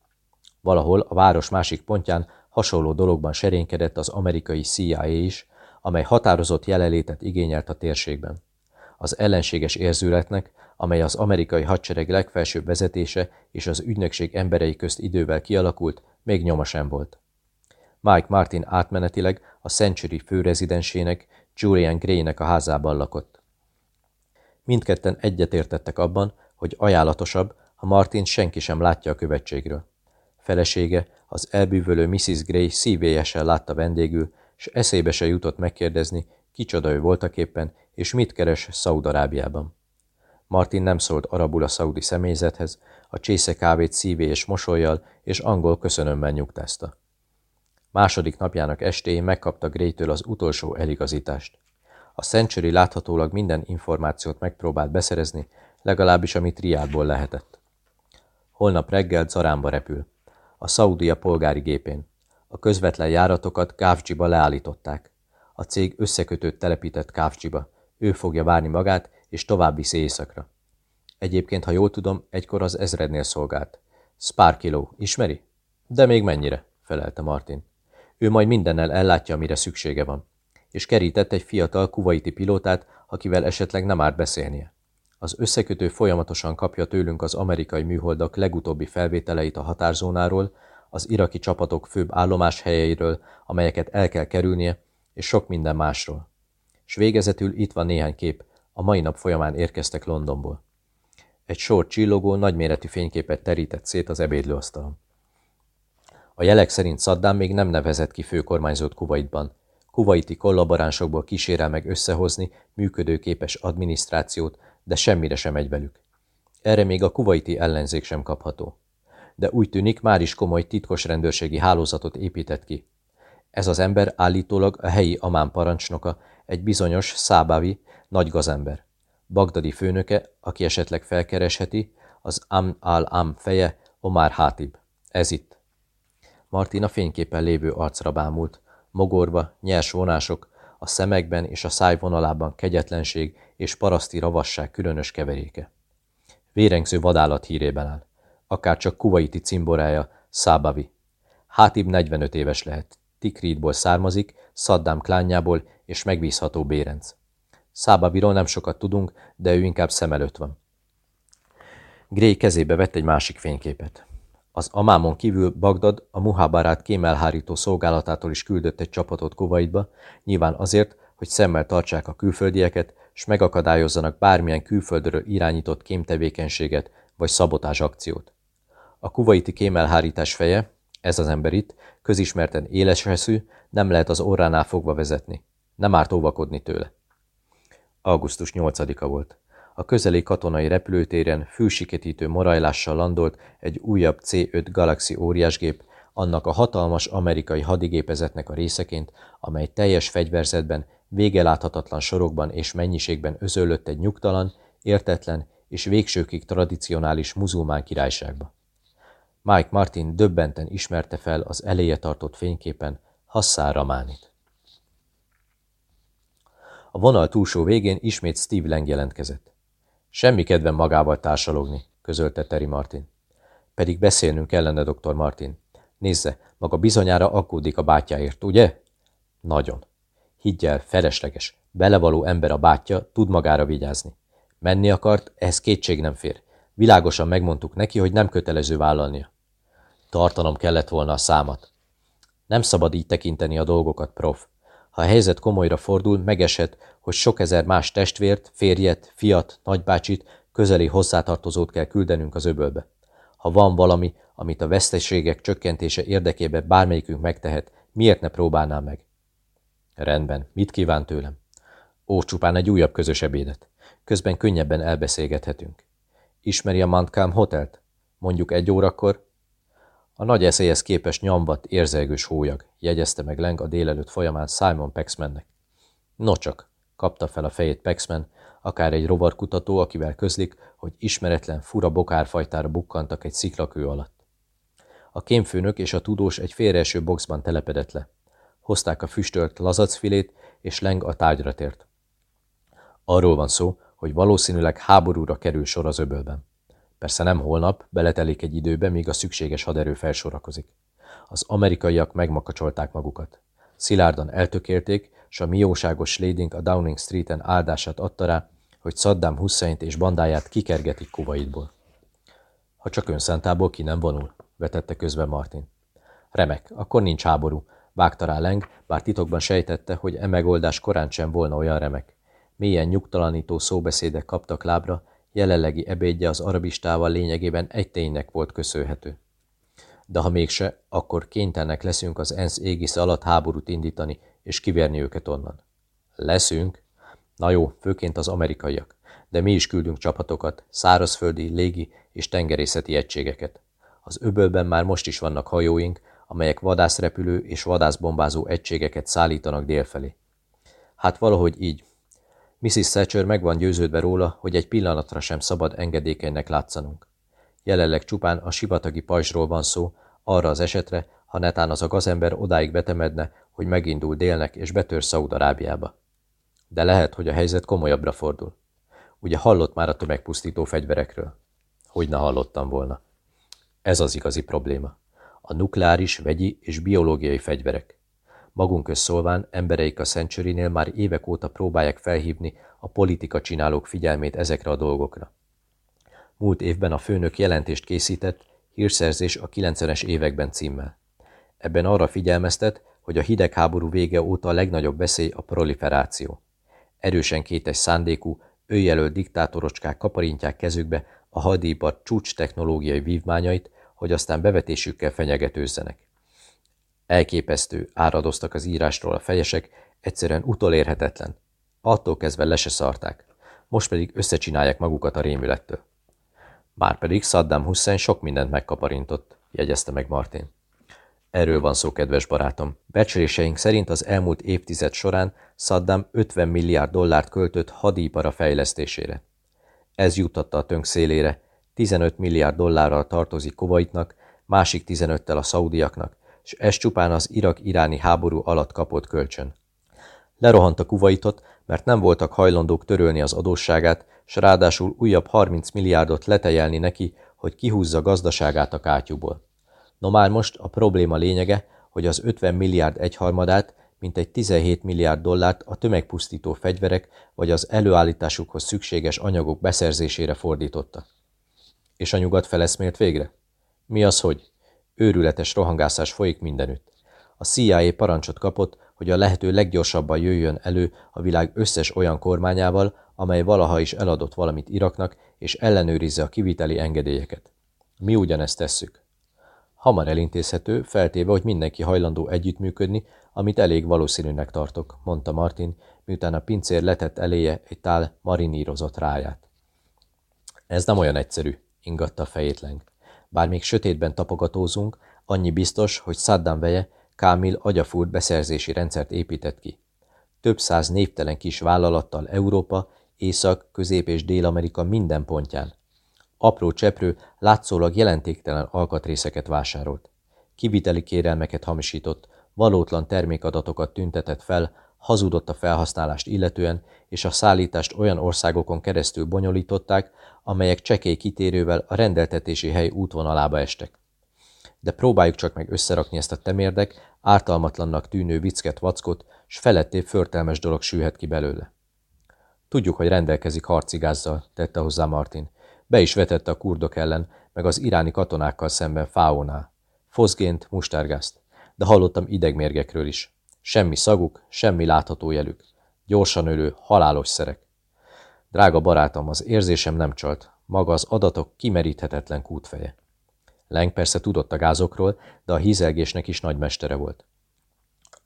Valahol a város másik pontján hasonló dologban serénykedett az amerikai CIA is, amely határozott jelenlétet igényelt a térségben. Az ellenséges érzületnek, amely az amerikai hadsereg legfelsőbb vezetése és az ügynökség emberei közt idővel kialakult, még nyoma sem volt. Mike Martin átmenetileg a Century főrezidensének, Julian Gray-nek a házában lakott. Mindketten egyetértettek abban, hogy ajánlatosabb, ha Martin senki sem látja a követségről. Felesége, az elbűvölő Mrs. Gray szívélyesen látta vendégül, és eszébe se jutott megkérdezni, kicsoda ő voltak éppen, és mit keres Szaudarábiában. Martin nem szólt arabul a szaudi személyzethez, a csésze kávét szívélyes mosolyjal és angol köszönömben nyugtázta. Második napjának estéjén megkapta Graytől az utolsó eligazítást. A Century láthatólag minden információt megpróbált beszerezni, legalábbis amit Riádból lehetett. Holnap reggel Zaránba repül a Szaudia polgári gépén. A közvetlen járatokat Kávcsiba leállították. A cég összekötőt telepített Kávcsiba. Ő fogja várni magát, és tovább viszi éjszakra. Egyébként, ha jól tudom, egykor az ezrednél szolgált. Sparkiló, ismeri? De még mennyire, felelte Martin. Ő majd mindennel ellátja, amire szüksége van. És kerített egy fiatal kuvaiti pilótát, akivel esetleg nem árt beszélnie. Az összekötő folyamatosan kapja tőlünk az amerikai műholdak legutóbbi felvételeit a határzónáról, az iraki csapatok főbb állomás helyeiről, amelyeket el kell kerülnie, és sok minden másról. S végezetül itt van néhány kép, a mai nap folyamán érkeztek Londonból. Egy sor csillogó, nagyméretű fényképet terített szét az ebédlőasztalon. A jelek szerint Saddam még nem nevezett ki főkormányzót Kuwaitban. Kuwaiti kollaboránsokból kísérel meg összehozni működőképes adminisztrációt, de semmire sem megy velük. Erre még a kuvaiti ellenzék sem kapható. De úgy tűnik, már is komoly titkos rendőrségi hálózatot épített ki. Ez az ember állítólag a helyi amán parancsnoka, egy bizonyos Szábávi, nagy gazember. Bagdadi főnöke, aki esetleg felkeresheti, az Am al-Am feje, Omar Hátib. Ez itt. Martina fényképen lévő arcra bámult. Mogorva, nyers vonások, a szemekben és a szájvonalában kegyetlenség és paraszti ravasság különös keveréke. Vérengző vadállat hírében áll, akár csak kuvaiti cimborája, Szábavi. Hátib 45 éves lehet, Tikridból származik, Saddam klánjából és megbízható bérenc. Szábaviról nem sokat tudunk, de ő inkább szem előtt van. Gray kezébe vett egy másik fényképet. Az Amámon kívül Bagdad a Muhabarát kémelhárító szolgálatától is küldött egy csapatot Kuwaitba, nyilván azért, hogy szemmel tartsák a külföldieket, s megakadályozzanak bármilyen külföldről irányított kémtevékenységet vagy szabotás akciót. A kuvaiti kémelhárítás feje, ez az ember itt, közismerten éles eszű, nem lehet az orránál fogva vezetni. Nem árt óvakodni tőle. Augusztus 8-a volt. A közeli katonai repülőtéren fülsiketítő morajlással landolt egy újabb C-5 Galaxy óriásgép, annak a hatalmas amerikai hadigépezetnek a részeként, amely teljes fegyverzetben, végeláthatatlan sorokban és mennyiségben özöllött egy nyugtalan, értetlen és végsőkig tradicionális muzulmán királyságba. Mike Martin döbbenten ismerte fel az eléje tartott fényképen Hassan Ramánit. A vonal túlsó végén ismét Steve Lang jelentkezett. Semmi kedvem magával társalogni, közölte Terry Martin. Pedig beszélnünk kellene, dr. Martin. Nézze, maga bizonyára aggódik a bátyáért, ugye? Nagyon. Higgyel, felesleges. Belevaló ember a bátyja, tud magára vigyázni. Menni akart, ehhez kétség nem fér. Világosan megmondtuk neki, hogy nem kötelező vállalnia. Tartanom kellett volna a számat. Nem szabad így tekinteni a dolgokat, prof. Ha a helyzet komolyra fordul, megeshet, hogy sok ezer más testvért, férjet, fiat, nagybácsit, közeli hozzátartozót kell küldenünk az öbölbe. Ha van valami, amit a veszteségek csökkentése érdekében bármelyikünk megtehet, miért ne próbálná meg? Rendben, mit kíván tőlem? Ó, csupán egy újabb közös ebédet. Közben könnyebben elbeszélgethetünk. Ismeri a Mantkám hotelt? Mondjuk egy órakor? A nagy eszélyhez képes nyambat, érzelgős hólyag, jegyezte meg Leng a délelőtt folyamán Simon Paxmannek. Nocsak, kapta fel a fejét Paxman, akár egy rovarkutató, akivel közlik, hogy ismeretlen fura bokárfajtára bukkantak egy sziklakő alatt. A kémfőnök és a tudós egy félreeső boxban telepedett le. Hozták a füstölt lazacfilét, és Leng a tárgyra tért. Arról van szó, hogy valószínűleg háborúra kerül sor az öbölben. Persze nem holnap, beletelik egy időbe, míg a szükséges haderő felsorakozik. Az amerikaiak megmakacsolták magukat. Szilárdan eltökélték, s a mióságos Slading a Downing Street-en áldását adta rá, hogy Saddam hussein és bandáját kikergetik Kuwaitból. Ha csak önszántából ki nem vonul, vetette közben Martin. Remek, akkor nincs háború, vágta rá Leng, bár titokban sejtette, hogy e megoldás korán sem volna olyan remek. Mélyen nyugtalanító szóbeszédek kaptak lábra, jelenlegi ebédje az arabistával lényegében egy ténynek volt köszönhető. De ha mégse, akkor kénytelenek leszünk az ENSZ égisze alatt háborút indítani, és kiverni őket onnan. Leszünk? Na jó, főként az amerikaiak, de mi is küldünk csapatokat, szárazföldi, légi és tengerészeti egységeket. Az öbölben már most is vannak hajóink, amelyek vadászrepülő és vadászbombázó egységeket szállítanak délfelé. Hát valahogy így, Mrs. Thatcher meg van győződve róla, hogy egy pillanatra sem szabad engedékenynek látszanunk. Jelenleg csupán a sivatagi pajzsról van szó, arra az esetre, ha netán az a gazember odáig betemedne, hogy megindul délnek és betör Szaúd-Arábiába. De lehet, hogy a helyzet komolyabbra fordul. Ugye hallott már a tömegpusztító fegyverekről? Hogy ne hallottam volna. Ez az igazi probléma. A nukleáris, vegyi és biológiai fegyverek. Magunk közszólván embereik a Century-nél már évek óta próbálják felhívni a politika csinálók figyelmét ezekre a dolgokra. Múlt évben a főnök jelentést készített, hírszerzés a 90-es években címmel. Ebben arra figyelmeztet, hogy a hidegháború vége óta a legnagyobb veszély a proliferáció. Erősen kétes szándékú, őjelölt diktátorocskák kaparintják kezükbe a hadipar csúcs technológiai vívmányait, hogy aztán bevetésükkel fenyegetőzzenek. Elképesztő, áradoztak az írásról a fejesek, egyszerűen utolérhetetlen. Attól kezdve le se szarták. Most pedig összecsinálják magukat a rémülettől. Márpedig Saddam Hussein sok mindent megkaparintott, jegyezte meg Martin. Erről van szó, kedves barátom. Becsléseink szerint az elmúlt évtized során Saddam 50 milliárd dollárt költött hadipara fejlesztésére. Ez juttatta a tönk szélére, 15 milliárd dollárral tartozik Kuwaitnak, másik 15-tel a szaudiaknak, és ez csupán az Irak-iráni háború alatt kapott kölcsön. Lerohant a kuvaitot, mert nem voltak hajlandók törölni az adósságát, s ráadásul újabb 30 milliárdot letejelni neki, hogy kihúzza gazdaságát a kátyúból. No már most a probléma lényege, hogy az 50 milliárd egyharmadát, mint egy 17 milliárd dollárt a tömegpusztító fegyverek vagy az előállításukhoz szükséges anyagok beszerzésére fordította. És a nyugat feleszmélt végre? Mi az, hogy? Őrületes rohangászás folyik mindenütt. A CIA parancsot kapott, hogy a lehető leggyorsabban jöjjön elő a világ összes olyan kormányával, amely valaha is eladott valamit Iraknak, és ellenőrizze a kiviteli engedélyeket. Mi ugyanezt tesszük. Hamar elintézhető, feltéve, hogy mindenki hajlandó együttműködni, amit elég valószínűnek tartok, mondta Martin, miután a pincér letett eléje egy tál marinírozott ráját. Ez nem olyan egyszerű, ingatta fejét Leng. Bár még sötétben tapogatózunk, annyi biztos, hogy Saddam veje Kámil agyafúrt beszerzési rendszert épített ki. Több száz névtelen kis vállalattal Európa, Észak, Közép- és Dél-Amerika minden pontján. Apró cseprő látszólag jelentéktelen alkatrészeket vásárolt. Kiviteli kérelmeket hamisított, valótlan termékadatokat tüntetett fel, hazudott a felhasználást illetően, és a szállítást olyan országokon keresztül bonyolították, amelyek csekély kitérővel a rendeltetési hely útvonalába estek. De próbáljuk csak meg összerakni ezt a temérdek, ártalmatlannak tűnő viccket vackot, s feletté förtelmes dolog sülhet ki belőle. Tudjuk, hogy rendelkezik harcigázzal, tette hozzá Martin. Be is vetette a kurdok ellen, meg az iráni katonákkal szemben Fáónál. Foszgént, mustárgázt. De hallottam idegmérgekről is. Semmi szaguk, semmi látható jelük. Gyorsan ölő, halálos szerek. Drága barátom, az érzésem nem csalt. Maga az adatok kimeríthetetlen kútfeje. Leng persze tudott a gázokról, de a hízelgésnek is nagy mestere volt.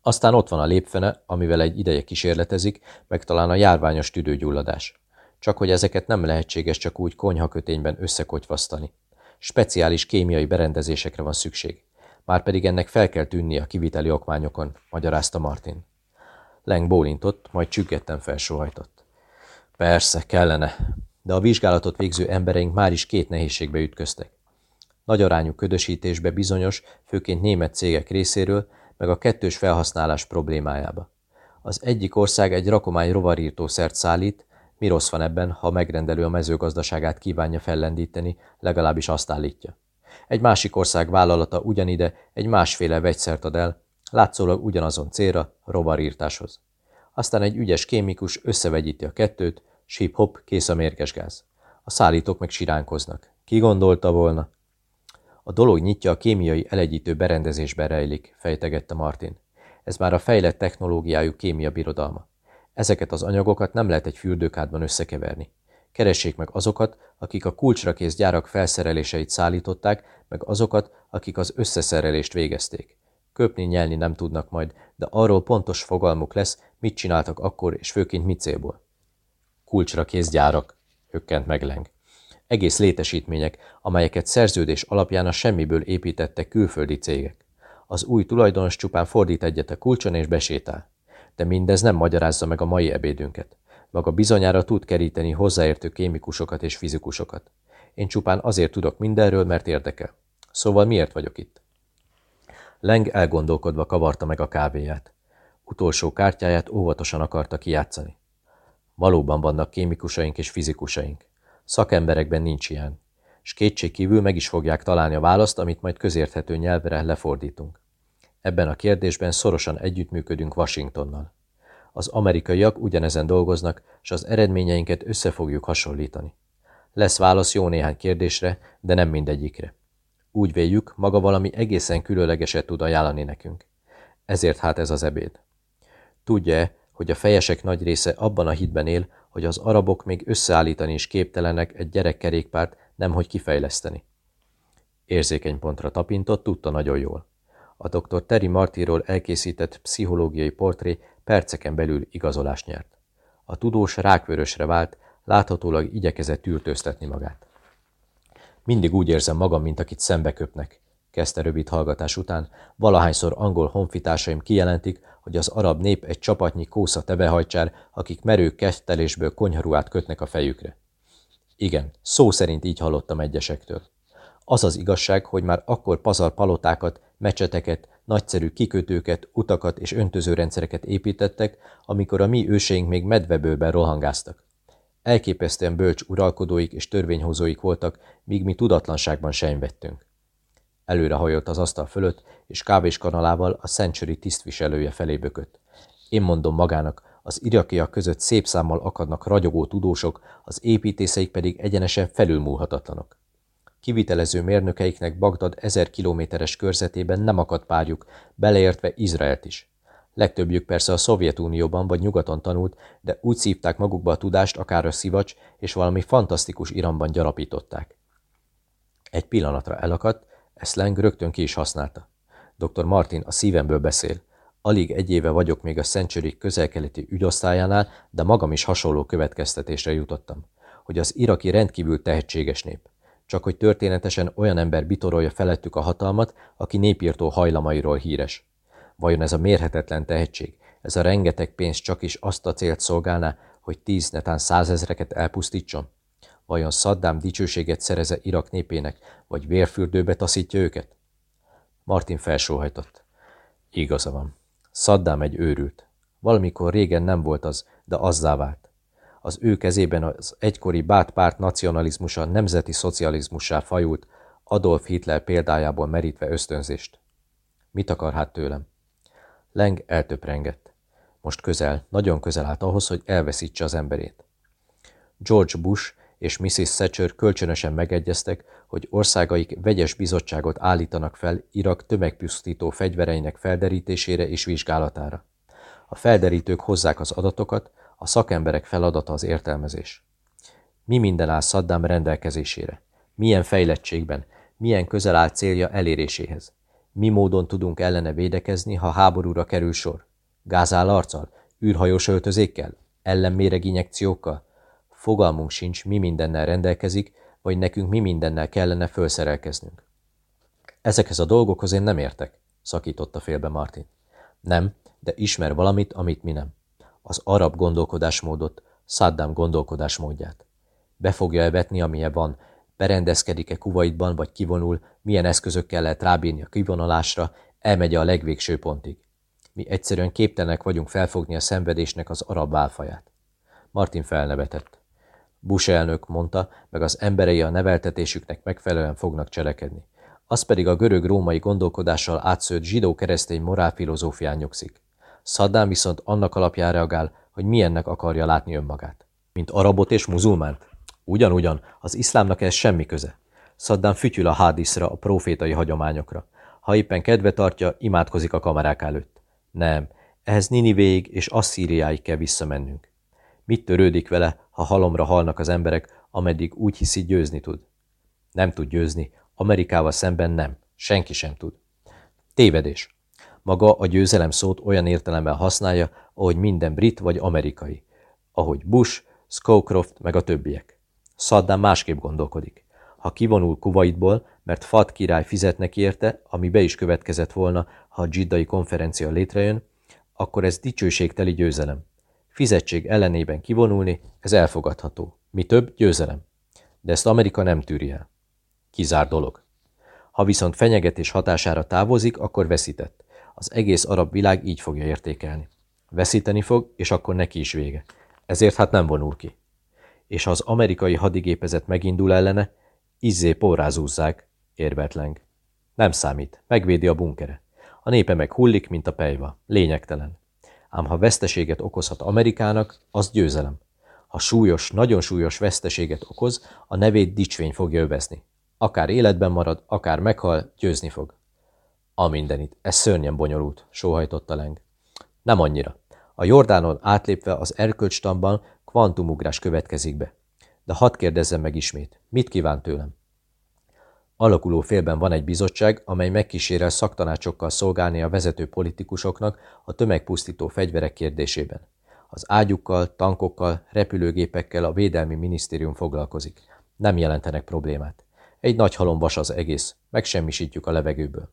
Aztán ott van a lépfene, amivel egy ideje kísérletezik, meg talán a járványos tüdőgyulladás. Csak hogy ezeket nem lehetséges csak úgy konyhakötényben összekotyvasztani. Speciális kémiai berendezésekre van szükség. Márpedig ennek fel kell tűnni a kiviteli okmányokon, magyarázta Martin. Leng bólintott, majd csüggetten felsohajtott. Persze, kellene, de a vizsgálatot végző embereink már is két nehézségbe ütköztek. Nagy arányú ködösítésbe bizonyos, főként német cégek részéről, meg a kettős felhasználás problémájába. Az egyik ország egy rakomány rovarírtószert szállít, mi rossz van ebben, ha megrendelő a mezőgazdaságát kívánja fellendíteni, legalábbis azt állítja. Egy másik ország vállalata ugyanide egy másféle vegyszert ad el, látszólag ugyanazon célra, rovarírtáshoz. Aztán egy ügyes kémikus összevegyíti a kettőt, síp-hop, kész a mérges gáz. A szállítók meg siránkoznak. Ki gondolta volna? A dolog nyitja a kémiai elegyítő berendezésben rejlik, fejtegette Martin. Ez már a fejlett technológiájú kémia birodalma. Ezeket az anyagokat nem lehet egy fürdőkádban összekeverni. Keressék meg azokat, akik a kulcsra kész gyárak felszereléseit szállították, meg azokat, akik az összeszerelést végezték. Köpni, nyelni nem tudnak majd, de arról pontos fogalmuk lesz, mit csináltak akkor, és főként mit célból. Kulcsra kész gyárak, hökkent meg Leng. Egész létesítmények, amelyeket szerződés alapján a semmiből építettek külföldi cégek. Az új tulajdonos csupán fordít egyet a kulcson és besétál. De mindez nem magyarázza meg a mai ebédünket. Maga bizonyára tud keríteni hozzáértő kémikusokat és fizikusokat. Én csupán azért tudok mindenről, mert érdekel. Szóval miért vagyok itt? Leng elgondolkodva kavarta meg a kávéját. Utolsó kártyáját óvatosan akarta kijátszani. Valóban vannak kémikusaink és fizikusaink. Szakemberekben nincs ilyen. S kétség kívül meg is fogják találni a választ, amit majd közérthető nyelvre lefordítunk. Ebben a kérdésben szorosan együttműködünk Washingtonnal. Az amerikaiak ugyanezen dolgoznak, és az eredményeinket össze fogjuk hasonlítani. Lesz válasz jó néhány kérdésre, de nem mindegyikre. Úgy véljük, maga valami egészen különlegeset tud ajánlani nekünk. Ezért hát ez az ebéd. Tudja-e, hogy a fejesek nagy része abban a hitben él, hogy az arabok még összeállítani is képtelenek egy gyerekkerékpárt, nemhogy kifejleszteni. Érzékeny pontra tapintott, tudta nagyon jól. A dr. Terry Martiról elkészített pszichológiai portré perceken belül igazolást nyert. A tudós rákvörösre vált, láthatólag igyekezett tűrtőztetni magát. Mindig úgy érzem magam, mint akit szembe köpnek, kezdte rövid hallgatás után, valahányszor angol honfitársaim kijelentik, hogy az arab nép egy csapatnyi kósza tevehajcsár, akik merő kettelésből konyharuát kötnek a fejükre. Igen, szó szerint így hallottam egyesektől. Az az igazság, hogy már akkor pazar palotákat, mecseteket, nagyszerű kikötőket, utakat és öntözőrendszereket építettek, amikor a mi őseink még medvebőben rohangáztak. Elképesztően bölcs uralkodóik és törvényhozóik voltak, míg mi tudatlanságban sejnvettünk. Előre hajolt az asztal fölött, és kávéskanalával a Century tisztviselője felé bökött. Én mondom magának, az irakiak között szép számmal akadnak ragyogó tudósok, az építészeik pedig egyenesen felülmúlhatatlanok. Kivitelező mérnökeiknek Bagdad ezer kilométeres körzetében nem akadt párjuk, beleértve Izraelt is. Legtöbbjük persze a Szovjetunióban vagy nyugaton tanult, de úgy szívták magukba a tudást, akár a szivacs, és valami fantasztikus iramban gyarapították. Egy pillanatra elakadt, ezt Lang rögtön ki is használta. Dr. Martin a szívemből beszél. Alig egy éve vagyok még a Century közelkeleti ügyosztályánál, de magam is hasonló következtetésre jutottam, hogy az iraki rendkívül tehetséges nép. Csak hogy történetesen olyan ember bitorolja felettük a hatalmat, aki népírtó hajlamairól híres. Vajon ez a mérhetetlen tehetség, ez a rengeteg pénz csak is azt a célt szolgálná, hogy tíz, netán százezreket elpusztítson? Vajon Saddam dicsőséget szereze Irak népének, vagy vérfürdőbe taszítja őket? Martin felsóhajtott. Igaza van. Saddam egy őrült. Valamikor régen nem volt az, de azzá vált. Az ő kezében az egykori bát párt nacionalizmusa nemzeti szocializmussá fajult, Adolf Hitler példájából merítve ösztönzést. Mit akar hát tőlem? Leng eltöprengett. Most közel, nagyon közel állt ahhoz, hogy elveszítse az emberét. George Bush és Mrs. Thatcher kölcsönösen megegyeztek, hogy országaik vegyes bizottságot állítanak fel Irak tömegpusztító fegyvereinek felderítésére és vizsgálatára. A felderítők hozzák az adatokat, a szakemberek feladata az értelmezés. Mi minden áll Saddam rendelkezésére? Milyen fejlettségben? Milyen közel áll célja eléréséhez? Mi módon tudunk ellene védekezni, ha háborúra kerül sor? Gázál arccal? űrhajós öltözékkel? Ellenméreg injekciókkal? Fogalmunk sincs, mi mindennel rendelkezik, vagy nekünk mi mindennel kellene felszerelkeznünk. Ezekhez a dolgokhoz én nem értek, szakította félbe Martin. Nem, de ismer valamit, amit mi nem. Az arab gondolkodásmódot, Saddam gondolkodásmódját. Be fogja-e vetni, amilyen van, berendezkedik-e kuvaitban, vagy kivonul, milyen eszközökkel lehet rábírni a kivonulásra, elmegy a legvégső pontig. Mi egyszerűen képtelenek vagyunk felfogni a szenvedésnek az arab válfaját. Martin felnevetett. Bush elnök mondta, meg az emberei a neveltetésüknek megfelelően fognak cselekedni. Az pedig a görög-római gondolkodással átszőtt zsidó-keresztény morálfilozófián nyugszik. Saddam viszont annak alapján reagál, hogy milyennek akarja látni önmagát. Mint arabot és muzulmánt? Ugyanúgyan, az iszlámnak ez semmi köze. Saddam fütyül a hádisra, a profétai hagyományokra. Ha éppen kedve tartja, imádkozik a kamerák előtt. Nem, ehhez Ninivéig és Asszíriáig kell visszamennünk. Mit törődik vele, ha halomra halnak az emberek, ameddig úgy hiszi győzni tud? Nem tud győzni, Amerikával szemben nem, senki sem tud. Tévedés. Maga a győzelem szót olyan értelemben használja, ahogy minden brit vagy amerikai. Ahogy Bush, Scowcroft meg a többiek. Saddam másképp gondolkodik. Ha kivonul Kuwaitból, mert Fat király fizet neki érte, ami be is következett volna, ha a dzsiddai konferencia létrejön, akkor ez dicsőségteli győzelem. Fizetség ellenében kivonulni, ez elfogadható. Mi több, győzelem. De ezt Amerika nem tűri el. Kizár dolog. Ha viszont fenyegetés hatására távozik, akkor veszített. Az egész arab világ így fogja értékelni. Veszíteni fog, és akkor neki is vége. Ezért hát nem vonul ki. És az amerikai hadigépezet megindul ellene, izzé porrázúzzák, érvetlenk. Nem számít, megvédi a bunkere. A népe meg hullik, mint a pejva. Lényegtelen ám ha veszteséget okozhat Amerikának, az győzelem. Ha súlyos, nagyon súlyos veszteséget okoz, a nevét dicsvény fogja övezni. Akár életben marad, akár meghal, győzni fog. A mindenit, ez szörnyen bonyolult, sóhajtotta Leng. Nem annyira. A Jordánon átlépve az erkölcstamban kvantumugrás következik be. De hadd kérdezzem meg ismét, mit kíván tőlem? Alakuló félben van egy bizottság, amely megkísérel szaktanácsokkal szolgálni a vezető politikusoknak a tömegpusztító fegyverek kérdésében. Az ágyukkal, tankokkal, repülőgépekkel a Védelmi Minisztérium foglalkozik. Nem jelentenek problémát. Egy nagy halomvas az egész, megsemmisítjük a levegőből.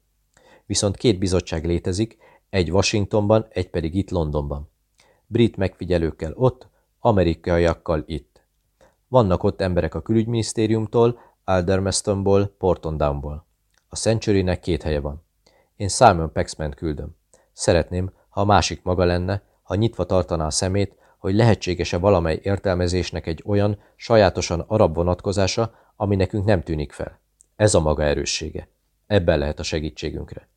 Viszont két bizottság létezik, egy Washingtonban, egy pedig itt Londonban. Brit megfigyelőkkel ott, amerikaiakkal itt. Vannak ott emberek a külügyminisztériumtól, Aldermastonból, Porton Downból. A Century-nek két helye van. Én Simon Paxman küldöm. Szeretném, ha a másik maga lenne, ha nyitva tartaná a szemét, hogy lehetséges-e valamely értelmezésnek egy olyan, sajátosan arab vonatkozása, ami nekünk nem tűnik fel. Ez a maga erőssége. Ebben lehet a segítségünkre.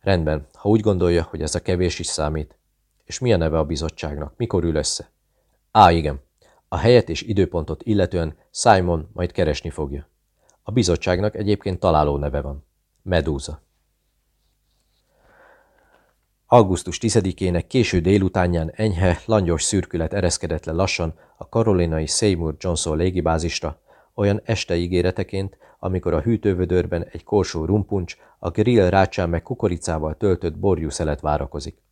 Rendben, ha úgy gondolja, hogy ez a kevés is számít. És mi a neve a bizottságnak? Mikor ül össze? Á, igen. A helyet és időpontot illetően Simon majd keresni fogja. A bizottságnak egyébként találó neve van. Medúza. Augusztus 10-ének késő délutánján enyhe, langyos szürkület ereszkedett le lassan a karolinai Seymour Johnson légibázisra, olyan este ígéreteként, amikor a hűtővödörben egy korsó rumpuncs, a grill rácsán meg kukoricával töltött borjú szelet várakozik.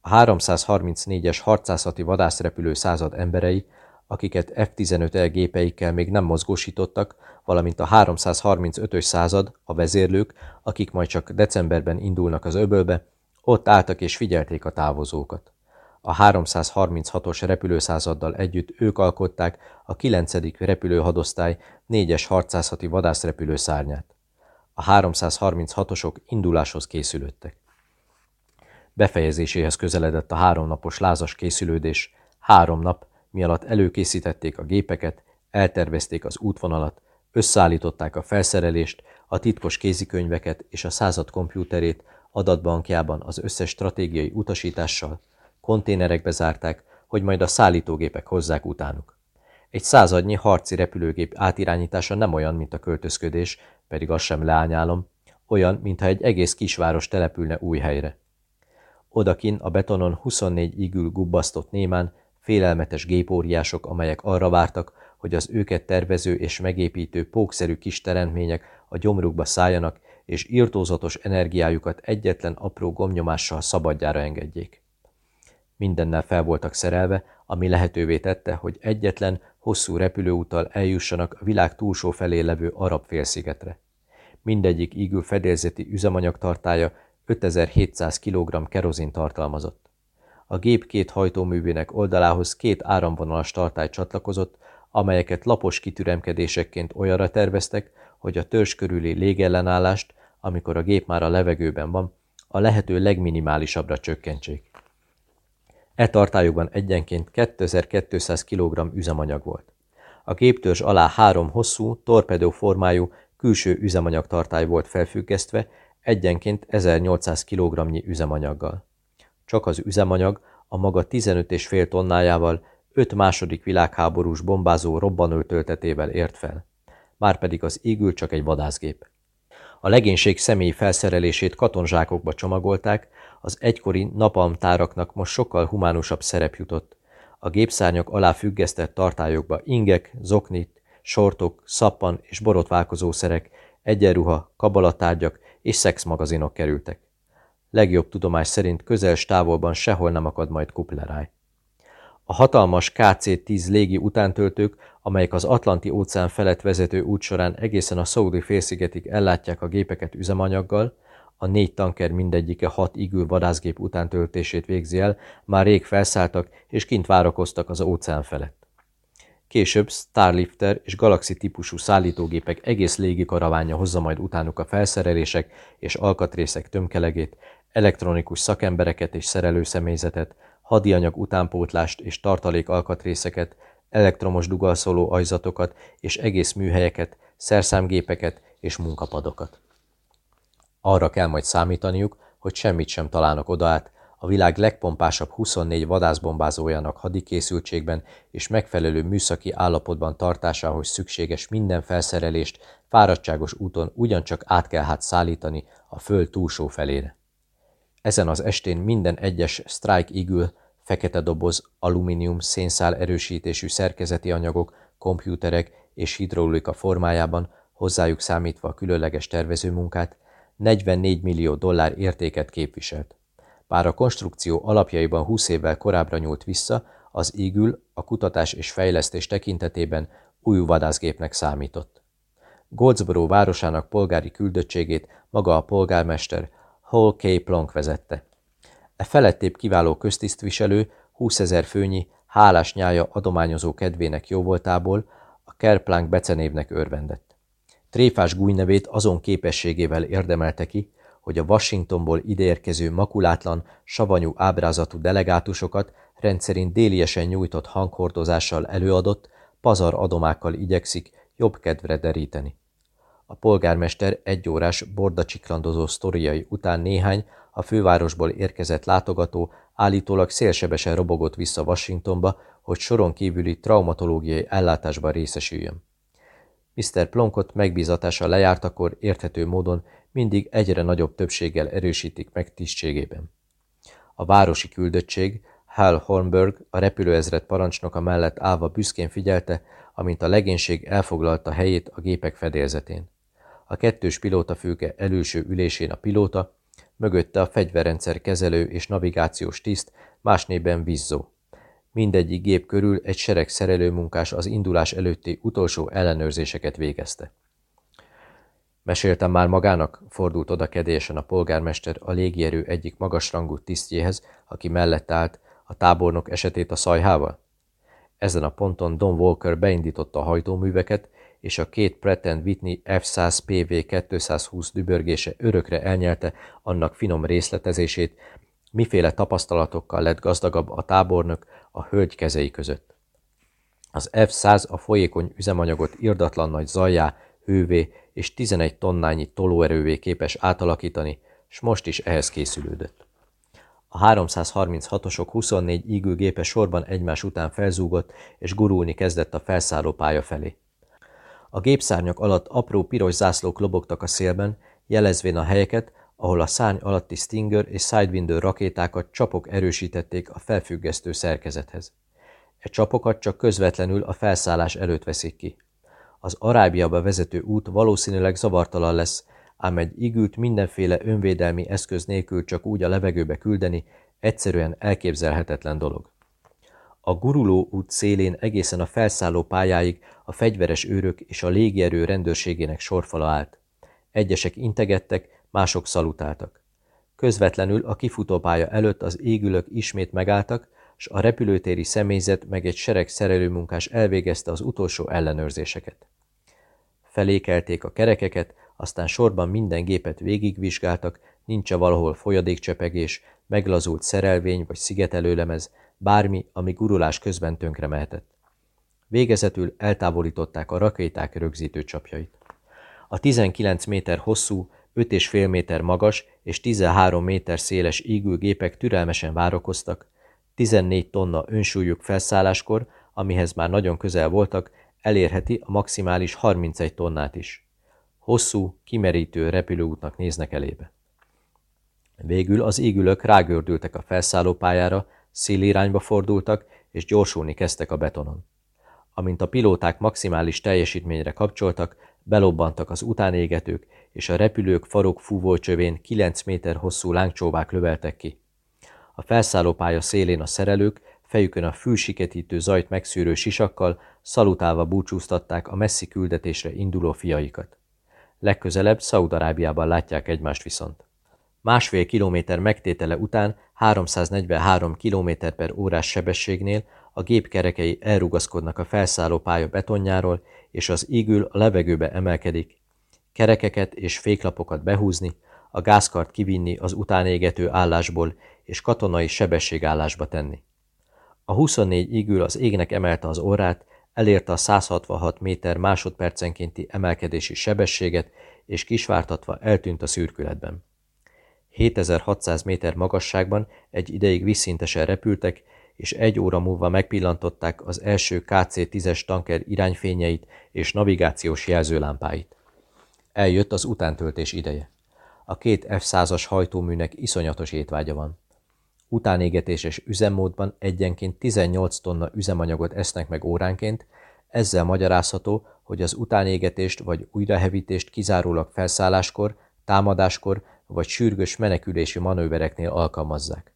A 334-es harcászati vadászrepülő század emberei, akiket F-15E gépeikkel még nem mozgósítottak, valamint a 335-ös század, a vezérlők, akik majd csak decemberben indulnak az öbölbe, ott álltak és figyelték a távozókat. A 336-os repülőszázaddal együtt ők alkották a 9. repülőhadosztály 4-es harcászati vadászrepülő szárnyát. A 336-osok induláshoz készülöttek. Befejezéséhez közeledett a háromnapos lázas készülődés, három nap, mi alatt előkészítették a gépeket, eltervezték az útvonalat, összeállították a felszerelést, a titkos kézikönyveket és a század kompjúterét adatbankjában az összes stratégiai utasítással, konténerekbe zárták, hogy majd a szállítógépek hozzák utánuk. Egy századnyi harci repülőgép átirányítása nem olyan, mint a költözködés, pedig azt sem leányálom, olyan, mintha egy egész kisváros települne új helyre. Odakin a betonon 24 igül gubbasztott némán félelmetes gépóriások, amelyek arra vártak, hogy az őket tervező és megépítő pókszerű kis teremtmények a gyomrukba szálljanak, és írtózatos energiájukat egyetlen apró gomnyomással szabadjára engedjék. Mindennel fel voltak szerelve, ami lehetővé tette, hogy egyetlen, hosszú repülőúttal eljussanak a világ túlsó felé levő arab félszigetre. Mindegyik ígül fedélzeti üzemanyagtartája 5700 kg kerozin tartalmazott. A gép két hajtóművének oldalához két áramvonalas tartály csatlakozott, amelyeket lapos kitüremkedésekként olyanra terveztek, hogy a törzs körüli légellenállást, amikor a gép már a levegőben van, a lehető legminimálisabbra csökkentsék. E tartályokban egyenként 2200 kg üzemanyag volt. A géptörzs alá három hosszú, torpedó formájú külső üzemanyagtartály volt felfüggesztve, egyenként 1800 kg üzemanyaggal. Csak az üzemanyag a maga 15,5 tonnájával öt második világháborús bombázó robbanő töltetével ért fel. Márpedig az égül csak egy vadászgép. A legénység személyi felszerelését katonzsákokba csomagolták, az egykori napalmtáraknak most sokkal humánusabb szerep jutott. A gépszárnyak alá függesztett tartályokba ingek, zoknit, sortok, szappan és borotválkozószerek, egyenruha, kabalatárgyak és szexmagazinok kerültek. Legjobb tudomás szerint közel távolban sehol nem akad majd kupleráj. A hatalmas KC-10 légi utántöltők, amelyek az Atlanti óceán felett vezető út során egészen a Szaudi félszigetig ellátják a gépeket üzemanyaggal, a négy tanker mindegyike hat igül vadászgép utántöltését végzi el, már rég felszálltak és kint várakoztak az óceán felett. Később Starlifter és Galaxy típusú szállítógépek egész légi karavánja hozza majd utánuk a felszerelések és alkatrészek tömkelegét, elektronikus szakembereket és szerelőszemélyzetet, hadianyag utánpótlást és tartalék alkatrészeket, elektromos dugalszoló ajzatokat és egész műhelyeket, szerszámgépeket és munkapadokat. Arra kell majd számítaniuk, hogy semmit sem találnak oda át, a világ legpompásabb 24 vadászbombázójának hadikészültségben és megfelelő műszaki állapotban tartásához szükséges minden felszerelést fáradtságos úton ugyancsak át kell hát szállítani a föld túlsó felére. Ezen az estén minden egyes Strike Eagle, fekete doboz, alumínium, szénszál erősítésű szerkezeti anyagok, kompjúterek és hidrolika formájában, hozzájuk számítva a különleges tervezőmunkát, 44 millió dollár értéket képviselt. Bár a konstrukció alapjaiban 20 évvel korábbra nyúlt vissza, az ígül a kutatás és fejlesztés tekintetében új vadászgépnek számított. Goldsboro városának polgári küldöttségét maga a polgármester Hall K. Plank vezette. E felettébb kiváló köztisztviselő 20 ezer főnyi, hálás nyája adományozó kedvének jóvoltából a Kerplank becenévnek örvendett. Tréfás gújnevét azon képességével érdemelte ki, hogy a Washingtonból ideérkező makulátlan, savanyú ábrázatú delegátusokat rendszerint déliesen nyújtott hanghordozással előadott, pazar adomákkal igyekszik jobb kedvre deríteni. A polgármester egyórás bordacsiklandozó sztoriai után néhány a fővárosból érkezett látogató állítólag szélsebesen robogott vissza Washingtonba, hogy soron kívüli traumatológiai ellátásban részesüljön. Mr. Plonkot megbízatása lejártakor érthető módon mindig egyre nagyobb többséggel erősítik meg tisztségében. A városi küldöttség Hal Hornberg, a repülőezred parancsnoka mellett állva büszkén figyelte, amint a legénység elfoglalta helyét a gépek fedélzetén. A kettős pilótafülke előső ülésén a pilóta, mögötte a fegyverrendszer kezelő és navigációs tiszt, más néven vízzó. Mindegyik gép körül egy sereg szerelőmunkás az indulás előtti utolsó ellenőrzéseket végezte. Meséltem már magának, fordult oda kedélyesen a polgármester a légierő egyik magasrangú tisztjéhez, aki mellett állt, a tábornok esetét a szajhával? Ezen a ponton Don Walker beindította a hajtóműveket, és a két Pratt Whitney F-100 PV-220 dübörgése örökre elnyelte annak finom részletezését, miféle tapasztalatokkal lett gazdagabb a tábornok a hölgy kezei között. Az F-100 a folyékony üzemanyagot irdatlan nagy zajjá, hővé és 11 tonnányi tolóerővé képes átalakítani, s most is ehhez készülődött. A 336-osok 24 ígőgépe sorban egymás után felzúgott, és gurulni kezdett a felszálló pálya felé. A gépszárnyak alatt apró piros zászlók lobogtak a szélben, jelezvén a helyeket, ahol a szárny alatti Stinger és Sidewinder rakétákat csapok erősítették a felfüggesztő szerkezethez. E csapokat csak közvetlenül a felszállás előtt veszik ki. Az Arábiába vezető út valószínűleg zavartalan lesz, ám egy igült mindenféle önvédelmi eszköz nélkül csak úgy a levegőbe küldeni, egyszerűen elképzelhetetlen dolog. A guruló út szélén egészen a felszálló pályáig a fegyveres őrök és a légierő rendőrségének sorfala állt. Egyesek integettek, mások szalutáltak. Közvetlenül a kifutópálya előtt az égülök ismét megálltak, s a repülőtéri személyzet meg egy sereg szerelőmunkás elvégezte az utolsó ellenőrzéseket. Felékelték a kerekeket, aztán sorban minden gépet végigvizsgáltak, nincs -e valahol folyadékcsepegés, meglazult szerelvény vagy szigetelőlemez, bármi, ami gurulás közben tönkre mehetett. Végezetül eltávolították a rakéták rögzítő csapjait. A 19 méter hosszú, 5,5 méter magas és 13 méter széles gépek türelmesen várakoztak, 14 tonna önsúlyuk felszálláskor, amihez már nagyon közel voltak, elérheti a maximális 31 tonnát is. Hosszú, kimerítő repülőútnak néznek elébe. Végül az égülök rágördültek a felszállópályára, szélirányba fordultak, és gyorsulni kezdtek a betonon. Amint a pilóták maximális teljesítményre kapcsoltak, belobbantak az utánégetők, és a repülők farok fúvócsövén 9 méter hosszú lángcsóvák löveltek ki. A felszállópálya szélén a szerelők, fejükön a fülsiketítő zajt megszűrő sisakkal, szalutálva búcsúztatták a messzi küldetésre induló fiaikat. Legközelebb Szaudarábiában látják egymást viszont. Másfél kilométer megtétele után 343 km per órás sebességnél a gép kerekei elrugaszkodnak a felszálló pálya betonjáról, és az ígül a levegőbe emelkedik. Kerekeket és féklapokat behúzni, a gázkart kivinni az utánégető állásból, és katonai sebességállásba tenni. A 24 ígül az égnek emelte az orrát, elérte a 166 méter másodpercenkénti emelkedési sebességet, és kisvártatva eltűnt a szürkületben. 7600 méter magasságban egy ideig visszintesen repültek, és egy óra múlva megpillantották az első KC-10-es tanker irányfényeit és navigációs jelzőlámpáit. Eljött az utántöltés ideje. A két F-100-as hajtóműnek iszonyatos étvágya van. Utánégetéses üzemmódban egyenként 18 tonna üzemanyagot esznek meg óránként, ezzel magyarázható, hogy az utánégetést vagy újrahevítést kizárólag felszálláskor, támadáskor vagy sürgős menekülési manővereknél alkalmazzák.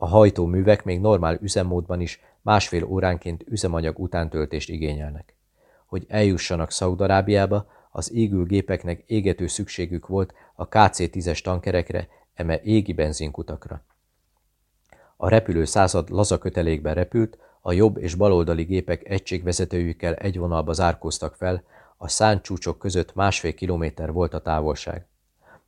A hajtóművek még normál üzemmódban is másfél óránként üzemanyag utántöltést igényelnek. Hogy eljussanak Szaudarábiába, az égő gépeknek égető szükségük volt a KC-10-es tankerekre, eme égi benzinkutakra. A repülő század laza kötelékben repült, a jobb és baloldali gépek egységvezetőjükkel egy vonalba zárkóztak fel, a száncsúcsok között másfél kilométer volt a távolság.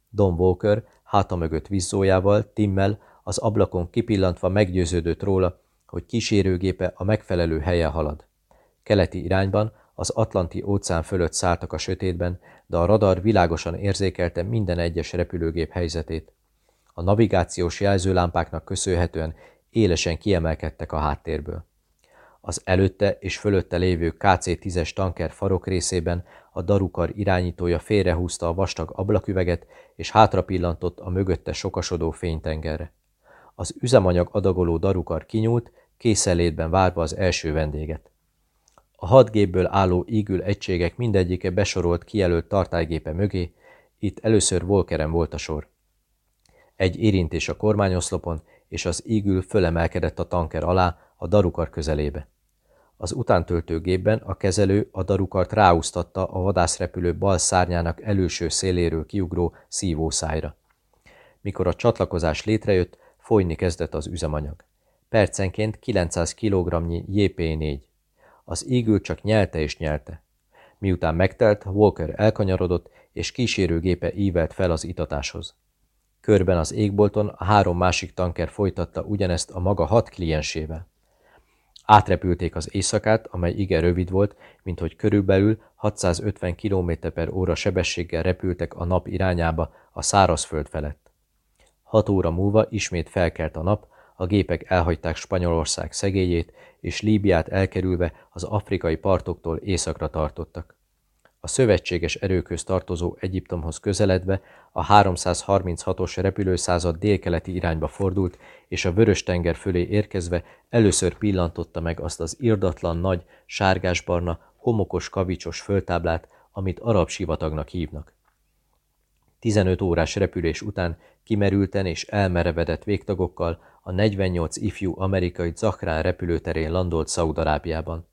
Don Walker háta mögött vízzójával, Timmel az ablakon kipillantva meggyőződött róla, hogy kísérőgépe a megfelelő helyen halad. Keleti irányban az Atlanti óceán fölött szálltak a sötétben, de a radar világosan érzékelte minden egyes repülőgép helyzetét. A navigációs jelzőlámpáknak köszönhetően élesen kiemelkedtek a háttérből. Az előtte és fölötte lévő KC-10-es tanker farok részében a darukar irányítója félrehúzta a vastag ablaküveget, és hátra pillantott a mögötte sokasodó fénytengerre. Az üzemanyag adagoló darukar kinyúlt, készenlétben várva az első vendéget. A hat gépből álló ígül egységek mindegyike besorolt kijelölt tartálygépe mögé, itt először Volkeren volt a sor. Egy érintés a kormányoszlopon, és az ígül fölemelkedett a tanker alá, a darukar közelébe. Az utántöltő gépben a kezelő a darukart ráúztatta a vadászrepülő bal szárnyának előső széléről kiugró szívószájra. Mikor a csatlakozás létrejött, folyni kezdett az üzemanyag. Percenként 900 kg-nyi JP4. Az ígül csak nyelte és nyelte. Miután megtelt, Walker elkanyarodott, és kísérőgépe ívelt fel az itatáshoz. Körben az égbolton a három másik tanker folytatta ugyanezt a maga hat kliensével. Átrepülték az éjszakát, amely igen rövid volt, mint hogy körülbelül 650 km per óra sebességgel repültek a nap irányába a szárazföld felett. Hat óra múlva ismét felkelt a nap, a gépek elhagyták Spanyolország szegélyét, és Líbiát elkerülve az afrikai partoktól északra tartottak. A szövetséges erőköz tartozó Egyiptomhoz közeledve a 336-os repülőszázad délkeleti irányba fordult, és a Vörös-tenger fölé érkezve először pillantotta meg azt az irdatlan nagy, sárgásbarna, homokos kavicsos föltáblát, amit arab sivatagnak hívnak. 15 órás repülés után kimerülten és elmerevedett végtagokkal a 48 ifjú amerikai Zahrán repülőterén landolt Szaudarábiában.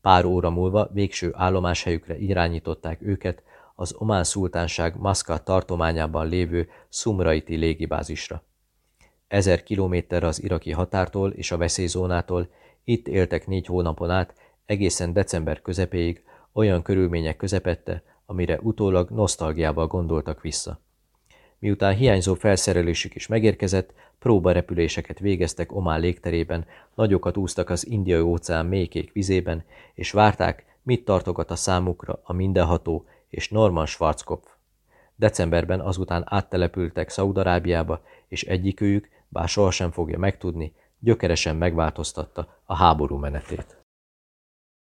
Pár óra múlva végső állomáshelyükre irányították őket az Omán szultánság Maszkat tartományában lévő Szumraiti légibázisra. Ezer kilométerre az iraki határtól és a veszélyzónától itt éltek négy hónapon át, egészen december közepéig, olyan körülmények közepette, amire utólag nosztalgiával gondoltak vissza. Miután hiányzó felszerelésük is megérkezett, próbarepüléseket végeztek Omán légterében, nagyokat úztak az indiai óceán mélykék vizében, és várták, mit tartogat a számukra a mindenható és Norman Schwarzkopf. Decemberben azután áttelepültek Szaudarábiába, és egyikőjük, bár sohasem fogja megtudni, gyökeresen megváltoztatta a háború menetét.